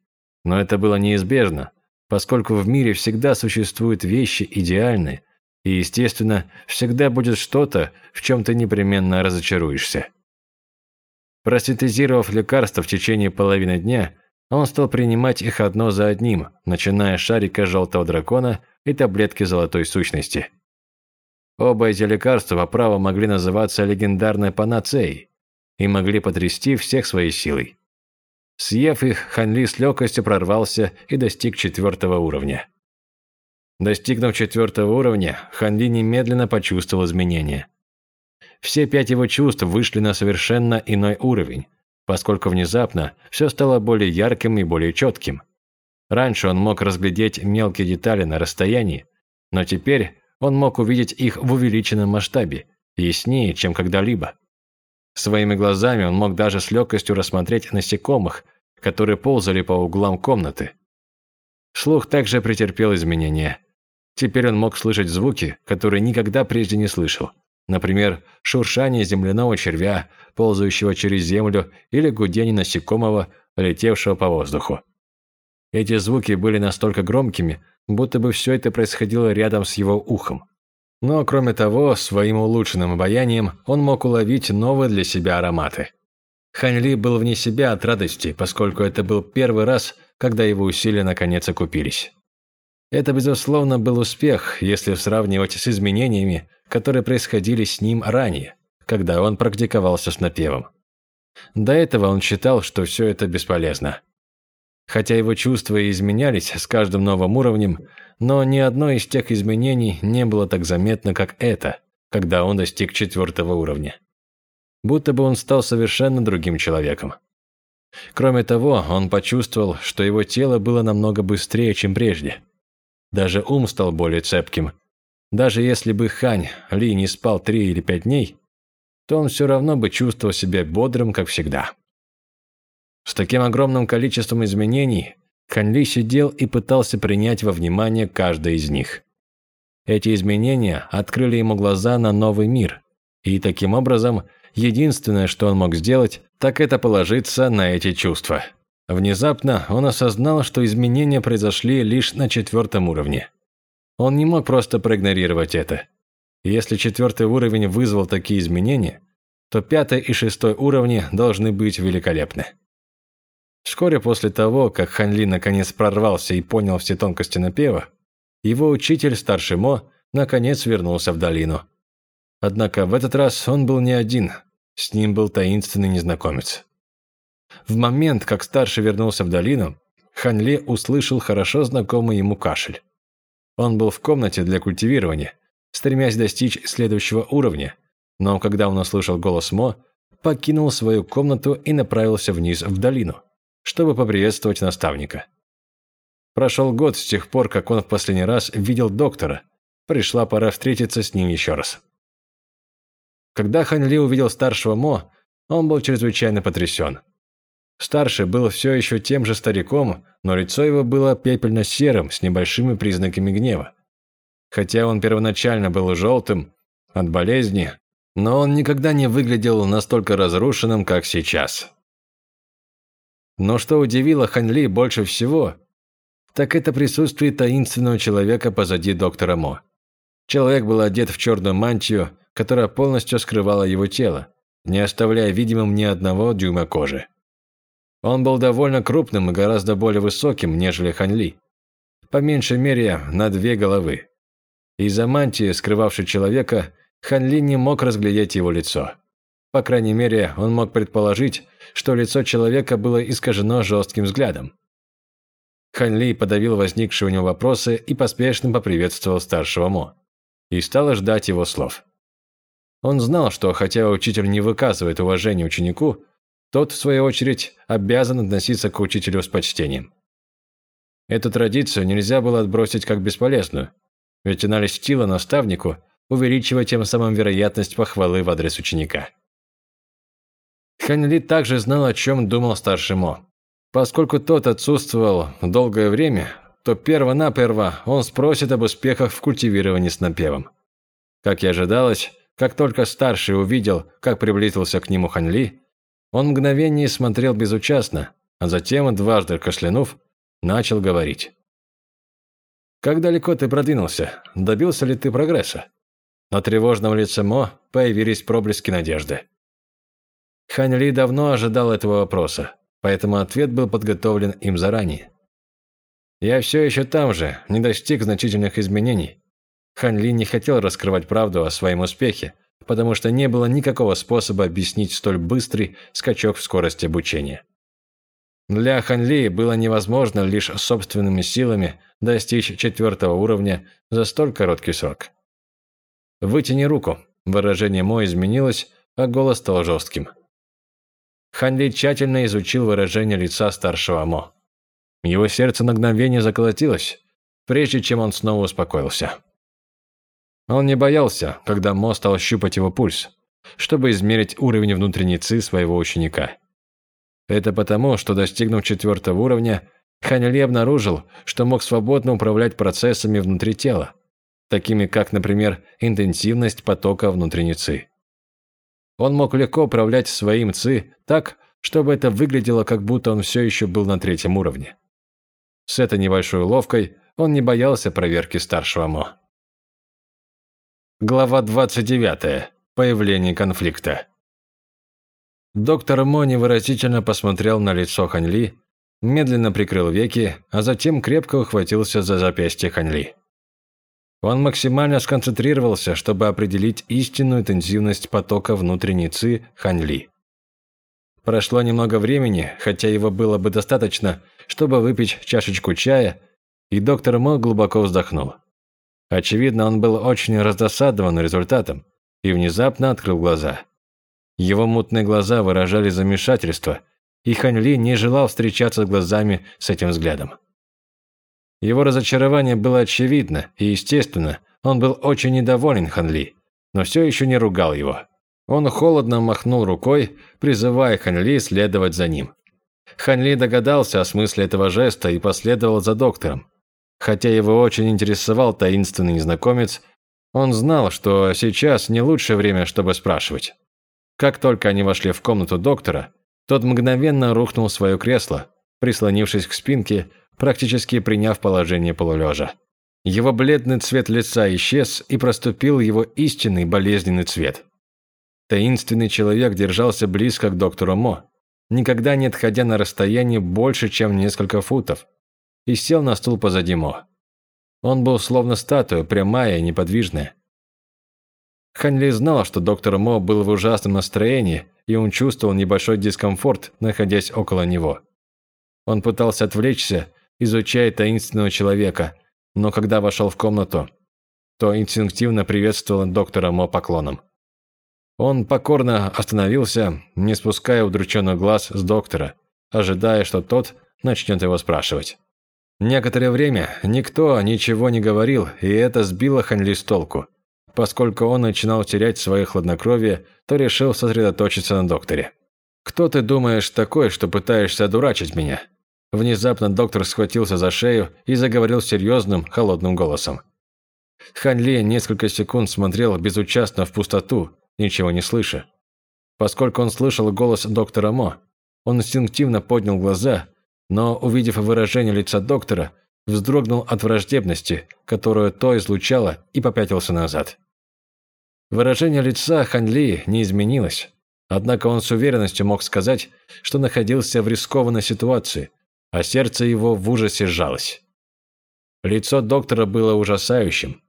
Но это было неизбежно, поскольку в мире всегда существуют вещи идеальные, и, естественно, всегда будет что-то, в чем ты непременно разочаруешься. Просинтезировав лекарства в течение половины дня, он стал принимать их одно за одним, начиная с шарика желтого дракона и таблетки золотой сущности. Оба эти лекарства по праву могли называться легендарной панацеей и могли потрясти всех своей силой. Съев их, Ханли с легкостью прорвался и достиг четвертого уровня. Достигнув четвертого уровня, Ханли немедленно почувствовал изменения. Все пять его чувств вышли на совершенно иной уровень, поскольку внезапно все стало более ярким и более четким. Раньше он мог разглядеть мелкие детали на расстоянии, но теперь он мог увидеть их в увеличенном масштабе, яснее, чем когда-либо. Своими глазами он мог даже с легкостью рассмотреть насекомых, которые ползали по углам комнаты. Слух также претерпел изменения. Теперь он мог слышать звуки, которые никогда прежде не слышал. Например, шуршание земляного червя, ползающего через землю, или гудение насекомого, летевшего по воздуху. Эти звуки были настолько громкими, будто бы все это происходило рядом с его ухом. Но, кроме того, своим улучшенным обаянием он мог уловить новые для себя ароматы. Хань Ли был вне себя от радости, поскольку это был первый раз, когда его усилия наконец окупились. Это, безусловно, был успех, если сравнивать с изменениями, которые происходили с ним ранее, когда он практиковался с напевом. До этого он считал, что все это бесполезно. Хотя его чувства и изменялись с каждым новым уровнем, но ни одно из тех изменений не было так заметно, как это, когда он достиг четвертого уровня. Будто бы он стал совершенно другим человеком. Кроме того, он почувствовал, что его тело было намного быстрее, чем прежде – даже ум стал более цепким. Даже если бы Хань Ли не спал три или пять дней, то он все равно бы чувствовал себя бодрым, как всегда. С таким огромным количеством изменений Хань Ли сидел и пытался принять во внимание каждое из них. Эти изменения открыли ему глаза на новый мир, и таким образом единственное, что он мог сделать, так это положиться на эти чувства. Внезапно он осознал, что изменения произошли лишь на четвертом уровне. Он не мог просто проигнорировать это. Если четвертый уровень вызвал такие изменения, то пятый и шестой уровни должны быть великолепны. Вскоре после того, как Ханли наконец прорвался и понял все тонкости напева, его учитель, старший Мо, наконец вернулся в долину. Однако в этот раз он был не один, с ним был таинственный незнакомец. В момент, как старший вернулся в долину, Ханле услышал хорошо знакомый ему кашель. Он был в комнате для культивирования, стремясь достичь следующего уровня, Но когда он услышал голос Мо, покинул свою комнату и направился вниз в долину, чтобы поприветствовать наставника. Прошел год с тех пор, как он в последний раз видел доктора. Пришла пора встретиться с ним еще раз. Когда Хан Ли увидел старшего Мо, он был чрезвычайно потрясен. Старший был все еще тем же стариком, но лицо его было пепельно-серым, с небольшими признаками гнева. Хотя он первоначально был желтым от болезни, но он никогда не выглядел настолько разрушенным, как сейчас. Но что удивило Ханли больше всего, так это присутствие таинственного человека позади доктора Мо. Человек был одет в черную мантию, которая полностью скрывала его тело, не оставляя видимым ни одного дюйма кожи. Он был довольно крупным и гораздо более высоким, нежели Ханли. По меньшей мере, на две головы. Из-за мантии, скрывавшей человека, Ханли не мог разглядеть его лицо. По крайней мере, он мог предположить, что лицо человека было искажено жестким взглядом. Ханли подавил возникшие у него вопросы и поспешно поприветствовал старшего Мо. И стал ждать его слов. Он знал, что хотя учитель не выказывает уважения ученику, тот, в свою очередь, обязан относиться к учителю с почтением. Эту традицию нельзя было отбросить как бесполезную, ведь она льстила наставнику, увеличивая тем самым вероятность похвалы в адрес ученика. Хань Ли также знал, о чем думал старший Мо. Поскольку тот отсутствовал долгое время, то перво-наперво он спросит об успехах в культивировании с напевом. Как и ожидалось, как только старший увидел, как приблизился к нему Хань Ли, он мгновение смотрел безучастно, а затем, дважды кашлянув, начал говорить. «Как далеко ты продвинулся? Добился ли ты прогресса?» На тревожном лице Мо появились проблески надежды. Хань Ли давно ожидал этого вопроса, поэтому ответ был подготовлен им заранее. «Я все еще там же, не достиг значительных изменений». Хань Ли не хотел раскрывать правду о своем успехе, потому что не было никакого способа объяснить столь быстрый скачок в скорости обучения. Для Ханли было невозможно лишь собственными силами достичь четвертого уровня за столь короткий срок. «Вытяни руку», выражение Мо изменилось, а голос стал жестким. Ханли тщательно изучил выражение лица старшего Мо. Его сердце на мгновение заколотилось, прежде чем он снова успокоился. Он не боялся, когда Мо стал щупать его пульс, чтобы измерить уровень внутренней ци своего ученика. Это потому, что достигнув четвертого уровня, Ханли обнаружил, что мог свободно управлять процессами внутри тела, такими как, например, интенсивность потока внутренней ци. Он мог легко управлять своим ци так, чтобы это выглядело, как будто он все еще был на третьем уровне. С этой небольшой уловкой он не боялся проверки старшего Мо. Глава 29. Появление конфликта. Доктор Мо невыразительно посмотрел на лицо Ханьли, медленно прикрыл веки, а затем крепко ухватился за запястье Ханьли. Он максимально сконцентрировался, чтобы определить истинную интенсивность потока внутренней ци Ханьли. Прошло немного времени, хотя его было бы достаточно, чтобы выпить чашечку чая, и доктор Мо глубоко вздохнул. Очевидно, он был очень раздосадован результатом и внезапно открыл глаза. Его мутные глаза выражали замешательство, и Хань Ли не желал встречаться глазами с этим взглядом. Его разочарование было очевидно, и, естественно, он был очень недоволен Хан Ли, но все еще не ругал его. Он холодно махнул рукой, призывая Хан Ли следовать за ним. Хан Ли догадался о смысле этого жеста и последовал за доктором. Хотя его очень интересовал таинственный незнакомец, он знал, что сейчас не лучшее время, чтобы спрашивать. Как только они вошли в комнату доктора, тот мгновенно рухнул в свое кресло, прислонившись к спинке, практически приняв положение полулежа. Его бледный цвет лица исчез, и проступил его истинный болезненный цвет. Таинственный человек держался близко к доктору Мо, никогда не отходя на расстояние больше, чем несколько футов, и сел на стул позади Мо. Он был словно статуя, прямая и неподвижная. Ханли знал, что доктор Мо был в ужасном настроении, и он чувствовал небольшой дискомфорт, находясь около него. Он пытался отвлечься, изучая таинственного человека, но когда вошел в комнату, то инстинктивно приветствовал доктора Мо поклоном. Он покорно остановился, не спуская удрученных глаз с доктора, ожидая, что тот начнет его спрашивать. Некоторое время никто ничего не говорил, и это сбило Ханли с толку. Поскольку он начинал терять свое хладнокровие, то решил сосредоточиться на докторе. «Кто ты думаешь такой, что пытаешься одурачить меня?» Внезапно доктор схватился за шею и заговорил серьезным, холодным голосом. Хан Ли несколько секунд смотрел безучастно в пустоту, ничего не слыша. Поскольку он слышал голос доктора Мо, он инстинктивно поднял глаза, но, увидев выражение лица доктора, вздрогнул от враждебности, которую то излучало, и попятился назад. Выражение лица Хан Ли не изменилось, однако он с уверенностью мог сказать, что находился в рискованной ситуации, а сердце его в ужасе сжалось. Лицо доктора было ужасающим.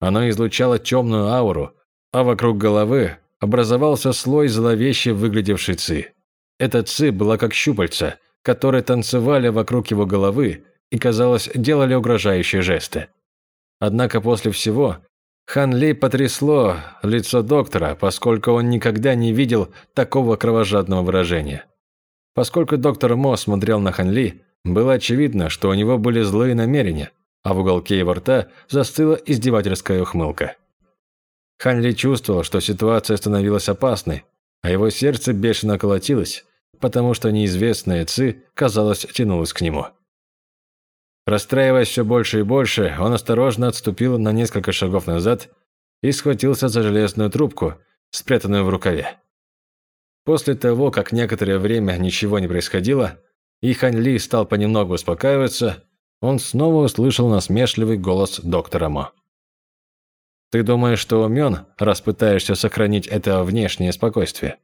Оно излучало темную ауру, а вокруг головы образовался слой зловеще выглядевшей ци. Эта ци была как щупальца, которые танцевали вокруг его головы и, казалось, делали угрожающие жесты. Однако после всего Хан Ли потрясло лицо доктора, поскольку он никогда не видел такого кровожадного выражения. Поскольку доктор Мо смотрел на Хан Ли, было очевидно, что у него были злые намерения, а в уголке его рта застыла издевательская ухмылка. Ханли чувствовал, что ситуация становилась опасной, а его сердце бешено колотилось, потому что неизвестная Ци, казалось, тянулась к нему. Расстраиваясь все больше и больше, он осторожно отступил на несколько шагов назад и схватился за железную трубку, спрятанную в рукаве. После того, как некоторое время ничего не происходило, и Хань Ли стал понемногу успокаиваться, он снова услышал насмешливый голос доктора Мо. Ты думаешь, что умен, раз пытаешься сохранить это внешнее спокойствие?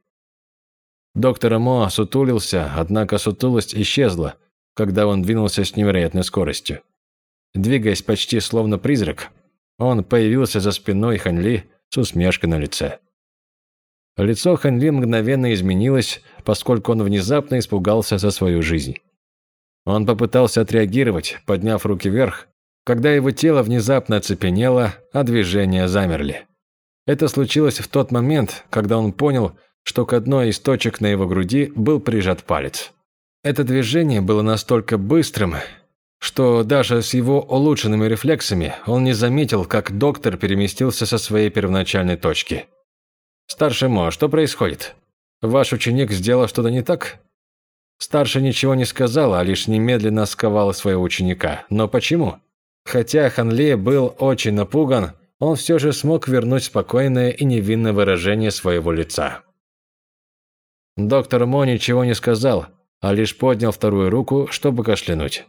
Доктор Мо сутулился, однако сутулость исчезла, когда он двинулся с невероятной скоростью. Двигаясь почти словно призрак, он появился за спиной Ханли с усмешкой на лице. Лицо Ханли мгновенно изменилось, поскольку он внезапно испугался за свою жизнь. Он попытался отреагировать, подняв руки вверх, когда его тело внезапно оцепенело, а движения замерли. Это случилось в тот момент, когда он понял, что к одной из точек на его груди был прижат палец. Это движение было настолько быстрым, что даже с его улучшенными рефлексами он не заметил, как доктор переместился со своей первоначальной точки. «Старший Мо, что происходит? Ваш ученик сделал что-то не так?» Старший ничего не сказал, а лишь немедленно сковал своего ученика. Но почему? Хотя Ханли был очень напуган, он все же смог вернуть спокойное и невинное выражение своего лица. Доктор Мо ничего не сказал, а лишь поднял вторую руку, чтобы кашлянуть.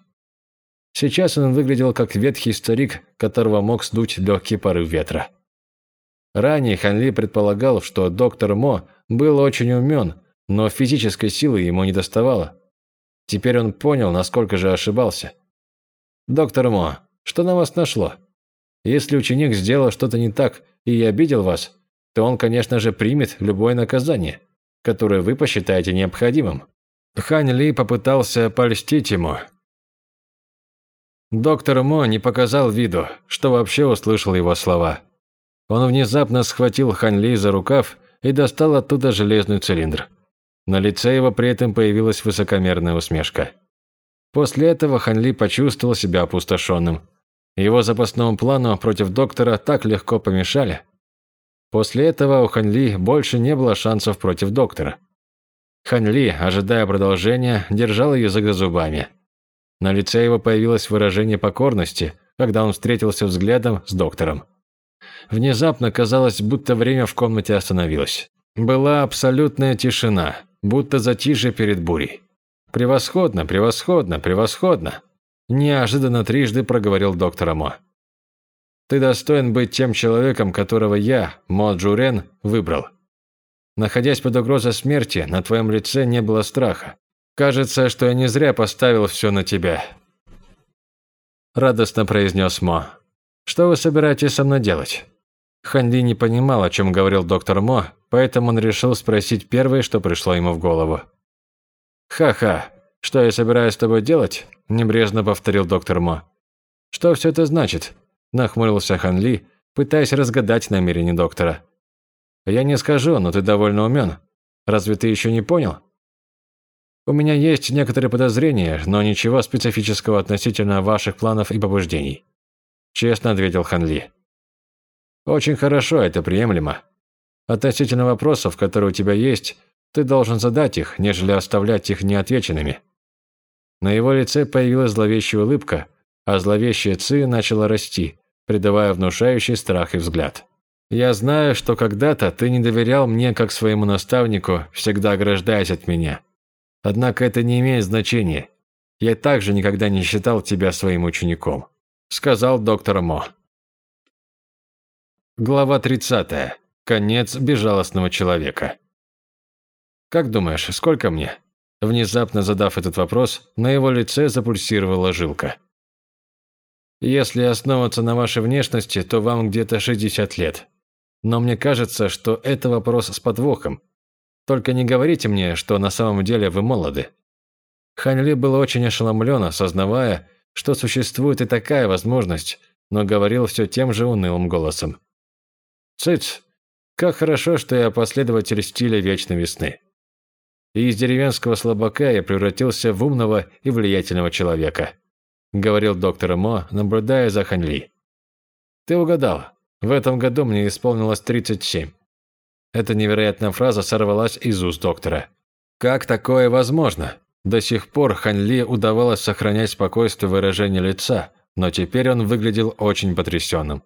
Сейчас он выглядел как ветхий старик, которого мог сдуть легкий порыв ветра. Ранее Ханли предполагал, что доктор Мо был очень умен, но физической силы ему не доставало. Теперь он понял, насколько же ошибался. «Доктор Мо, что на вас нашло? Если ученик сделал что-то не так и обидел вас, то он, конечно же, примет любое наказание, которое вы посчитаете необходимым. Хань Ли попытался польстить ему. Доктор Мо не показал виду, что вообще услышал его слова. Он внезапно схватил Хань Ли за рукав и достал оттуда железный цилиндр. На лице его при этом появилась высокомерная усмешка. После этого Хан Ли почувствовал себя опустошенным. Его запасному плану против доктора так легко помешали. После этого у Хан Ли больше не было шансов против доктора. Хан Ли, ожидая продолжения, держал язык за зубами. На лице его появилось выражение покорности, когда он встретился взглядом с доктором. Внезапно казалось, будто время в комнате остановилось. Была абсолютная тишина, будто затишье перед бурей. «Превосходно, превосходно, превосходно!» Неожиданно трижды проговорил доктор Мо. «Ты достоин быть тем человеком, которого я, Мо Джурен, выбрал. Находясь под угрозой смерти, на твоем лице не было страха. Кажется, что я не зря поставил все на тебя». Радостно произнес Мо. «Что вы собираетесь со мной делать?» Ханди не понимал, о чем говорил доктор Мо, поэтому он решил спросить первое, что пришло ему в голову. «Ха-ха, что я собираюсь с тобой делать?» – небрежно повторил доктор Мо. «Что все это значит?» – нахмурился Хан Ли, пытаясь разгадать намерение доктора. Я не скажу, но ты довольно умен. Разве ты еще не понял? У меня есть некоторые подозрения, но ничего специфического относительно ваших планов и побуждений. Честно ответил Ханли. Очень хорошо, это приемлемо. Относительно вопросов, которые у тебя есть, ты должен задать их, нежели оставлять их неотвеченными. На его лице появилась зловещая улыбка, а зловещая ци начала расти, придавая внушающий страх и взгляд. «Я знаю, что когда-то ты не доверял мне как своему наставнику, всегда ограждаясь от меня. Однако это не имеет значения. Я также никогда не считал тебя своим учеником», – сказал доктор Мо. Глава 30. Конец безжалостного человека. «Как думаешь, сколько мне?» Внезапно задав этот вопрос, на его лице запульсировала жилка. «Если основываться на вашей внешности, то вам где-то 60 лет. Но мне кажется, что это вопрос с подвохом. Только не говорите мне, что на самом деле вы молоды». Ханли был очень ошеломлен, осознавая, что существует и такая возможность, но говорил все тем же унылым голосом. «Цыц, как хорошо, что я последователь стиля Вечной Весны. И из деревенского слабака я превратился в умного и влиятельного человека», говорил доктор Мо, наблюдая за Ханли. «Ты угадал. В этом году мне исполнилось 37». Эта невероятная фраза сорвалась из уст доктора. «Как такое возможно?» До сих пор Ханли удавалось сохранять спокойствие выражения лица, но теперь он выглядел очень потрясенным.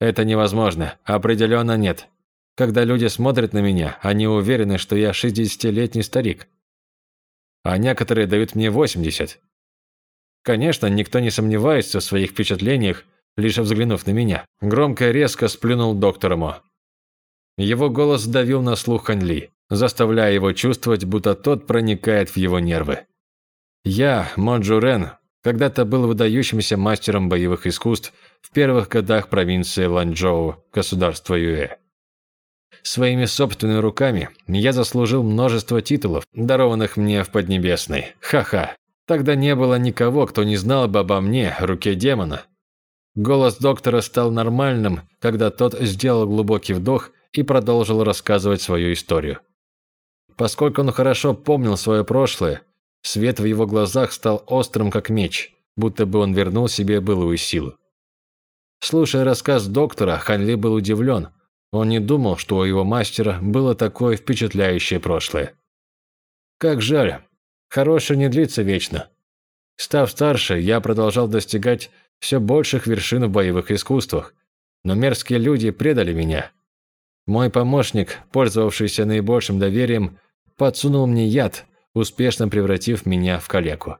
Это невозможно. Определенно нет. Когда люди смотрят на меня, они уверены, что я 60-летний старик. А некоторые дают мне 80. Конечно, никто не сомневается в своих впечатлениях, лишь взглянув на меня. Громко и резко сплюнул доктор Мо. Его голос давил на слух Ханли, заставляя его чувствовать, будто тот проникает в его нервы. Я, Мо Джурен, когда-то был выдающимся мастером боевых искусств в первых годах провинции Ланчжоу, государства Юэ. Своими собственными руками я заслужил множество титулов, дарованных мне в Поднебесной. Ха-ха. Тогда не было никого, кто не знал бы обо мне, руке демона. Голос доктора стал нормальным, когда тот сделал глубокий вдох и продолжил рассказывать свою историю. Поскольку он хорошо помнил свое прошлое, свет в его глазах стал острым, как меч, будто бы он вернул себе былую силу. Слушая рассказ доктора, Ханли был удивлен. Он не думал, что у его мастера было такое впечатляющее прошлое. Как жаль. Хорошее не длится вечно. Став старше, я продолжал достигать все больших вершин в боевых искусствах, но мерзкие люди предали меня. Мой помощник, пользовавшийся наибольшим доверием, подсунул мне яд, успешно превратив меня в калеку.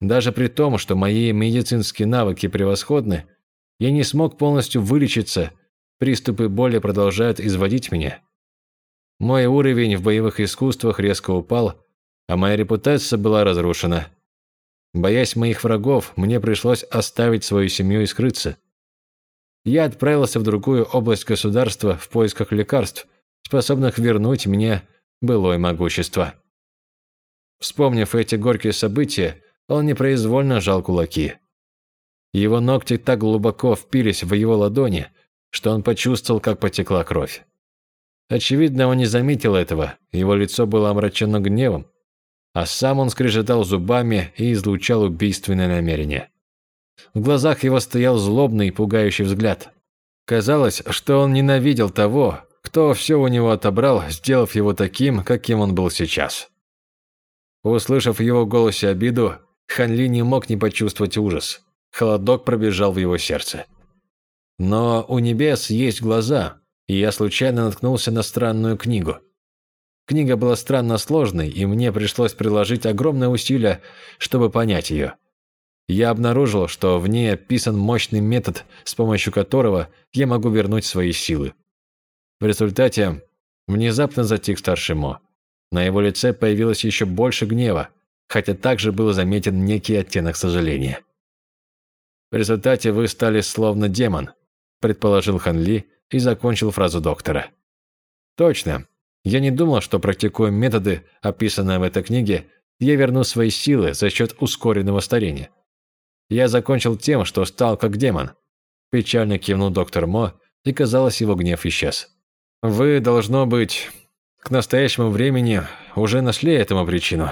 Даже при том, что мои медицинские навыки превосходны, я не смог полностью вылечиться, приступы боли продолжают изводить меня. Мой уровень в боевых искусствах резко упал, а моя репутация была разрушена. Боясь моих врагов, мне пришлось оставить свою семью и скрыться. Я отправился в другую область государства в поисках лекарств, способных вернуть мне былое могущество. Вспомнив эти горькие события, он непроизвольно жал кулаки. Его ногти так глубоко впились в его ладони, что он почувствовал, как потекла кровь. Очевидно, он не заметил этого, его лицо было омрачено гневом, а сам он скрежетал зубами и излучал убийственное намерение. В глазах его стоял злобный и пугающий взгляд. Казалось, что он ненавидел того, кто все у него отобрал, сделав его таким, каким он был сейчас. Услышав в его голосе обиду, Ханли не мог не почувствовать ужас. Холодок пробежал в его сердце. Но у небес есть глаза, и я случайно наткнулся на странную книгу. Книга была странно сложной, и мне пришлось приложить огромное усилие, чтобы понять ее. Я обнаружил, что в ней описан мощный метод, с помощью которого я могу вернуть свои силы. В результате внезапно затих старший Мо. На его лице появилось еще больше гнева, хотя также был заметен некий оттенок сожаления. В результате вы стали словно демон, предположил Хан Ли и закончил фразу доктора. Точно. Я не думал, что практикуя методы, описанные в этой книге, я верну свои силы за счет ускоренного старения. Я закончил тем, что стал как демон. Печально кивнул доктор Мо, и казалось, его гнев исчез. Вы, должно быть, к настоящему времени уже нашли этому причину.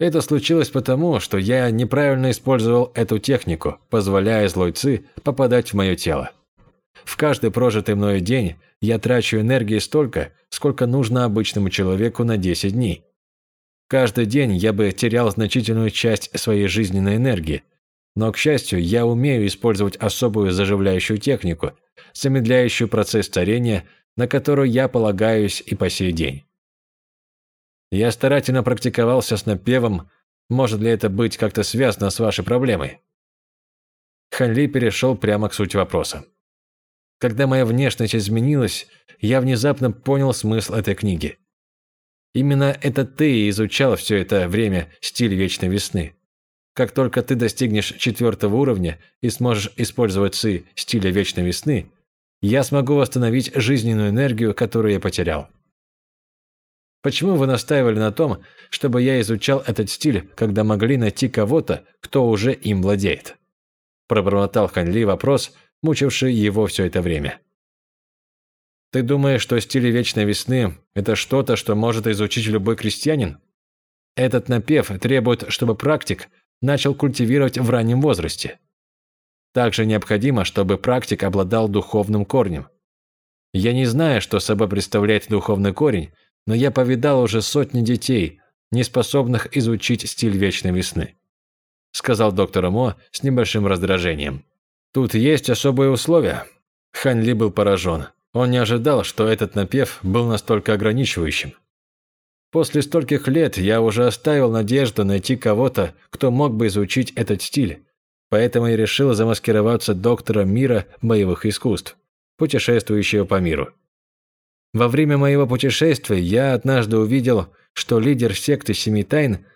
Это случилось потому, что я неправильно использовал эту технику, позволяя злой ци попадать в мое тело. В каждый прожитый мною день я трачу энергии столько, сколько нужно обычному человеку на 10 дней. Каждый день я бы терял значительную часть своей жизненной энергии, но, к счастью, я умею использовать особую заживляющую технику, замедляющую процесс старения, на которую я полагаюсь и по сей день. Я старательно практиковался с напевом, может ли это быть как-то связано с вашей проблемой? Ханли перешел прямо к сути вопроса. Когда моя внешность изменилась, я внезапно понял смысл этой книги. Именно это ты изучал все это время стиль Вечной Весны. Как только ты достигнешь четвертого уровня и сможешь использовать ци стиля Вечной Весны, я смогу восстановить жизненную энергию, которую я потерял. Почему вы настаивали на том, чтобы я изучал этот стиль, когда могли найти кого-то, кто уже им владеет? Пробормотал Ханли вопрос, мучивший его все это время. Ты думаешь, что стиль Вечной Весны – это что-то, что может изучить любой крестьянин? Этот напев требует, чтобы практик начал культивировать в раннем возрасте. Также необходимо, чтобы практик обладал духовным корнем. Я не знаю, что собой представляет духовный корень, но я повидал уже сотни детей, не способных изучить стиль вечной весны», сказал доктор Мо с небольшим раздражением. «Тут есть особые условия». Хан Ли был поражен. Он не ожидал, что этот напев был настолько ограничивающим. После стольких лет я уже оставил надежду найти кого-то, кто мог бы изучить этот стиль, поэтому я решил замаскироваться доктором мира боевых искусств, путешествующего по миру. Во время моего путешествия я однажды увидел, что лидер секты Семи Тайн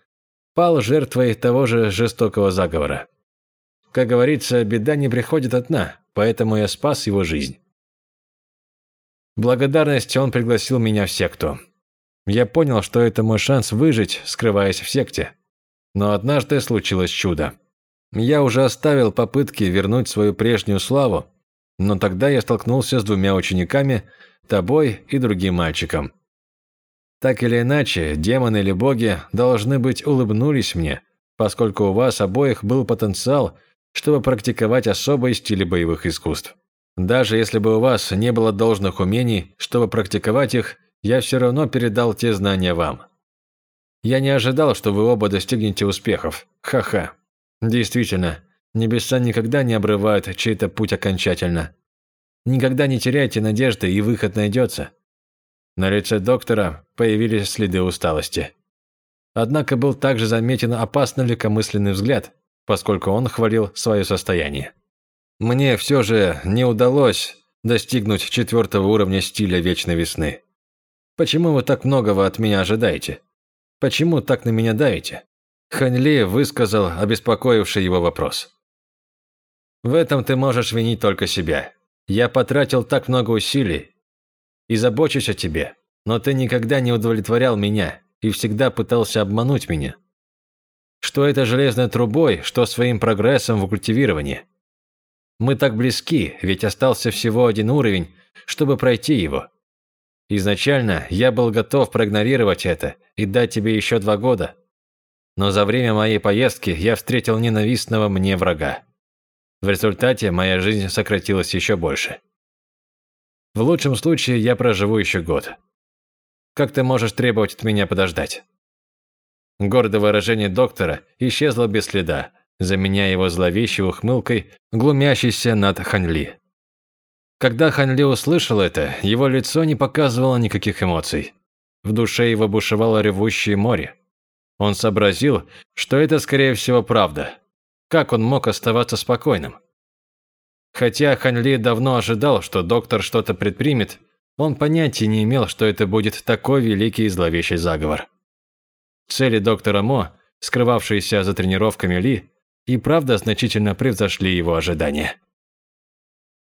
пал жертвой того же жестокого заговора. Как говорится, беда не приходит одна, поэтому я спас его жизнь. Благодарность он пригласил меня в секту. Я понял, что это мой шанс выжить, скрываясь в секте. Но однажды случилось чудо. Я уже оставил попытки вернуть свою прежнюю славу, но тогда я столкнулся с двумя учениками, тобой и другим мальчиком. Так или иначе, демоны или боги должны быть улыбнулись мне, поскольку у вас обоих был потенциал, чтобы практиковать особые стили боевых искусств. Даже если бы у вас не было должных умений, чтобы практиковать их, я все равно передал те знания вам. Я не ожидал, что вы оба достигнете успехов. Ха-ха. Действительно, небеса никогда не обрывают чей-то путь окончательно. Никогда не теряйте надежды, и выход найдется. На лице доктора появились следы усталости. Однако был также заметен опасно легкомысленный взгляд, поскольку он хвалил свое состояние. Мне все же не удалось достигнуть четвертого уровня стиля Вечной Весны. Почему вы так многого от меня ожидаете? Почему так на меня давите? Ханьли высказал обеспокоивший его вопрос. В этом ты можешь винить только себя. Я потратил так много усилий и забочусь о тебе, но ты никогда не удовлетворял меня и всегда пытался обмануть меня. Что это железной трубой, что своим прогрессом в культивировании. Мы так близки, ведь остался всего один уровень, чтобы пройти его. Изначально я был готов проигнорировать это и дать тебе еще два года. Но за время моей поездки я встретил ненавистного мне врага. В результате моя жизнь сократилась еще больше. В лучшем случае я проживу еще год. Как ты можешь требовать от меня подождать? Гордое выражение доктора исчезло без следа, заменяя его зловещей ухмылкой, глумящейся над Ханли. Когда Ханли услышал это, его лицо не показывало никаких эмоций. В душе его бушевало ревущее море. Он сообразил, что это, скорее всего, правда, как он мог оставаться спокойным? Хотя Ханли давно ожидал, что доктор что-то предпримет, он понятия не имел, что это будет такой великий и зловещий заговор. Цели доктора Мо, скрывавшиеся за тренировками Ли, и правда значительно превзошли его ожидания.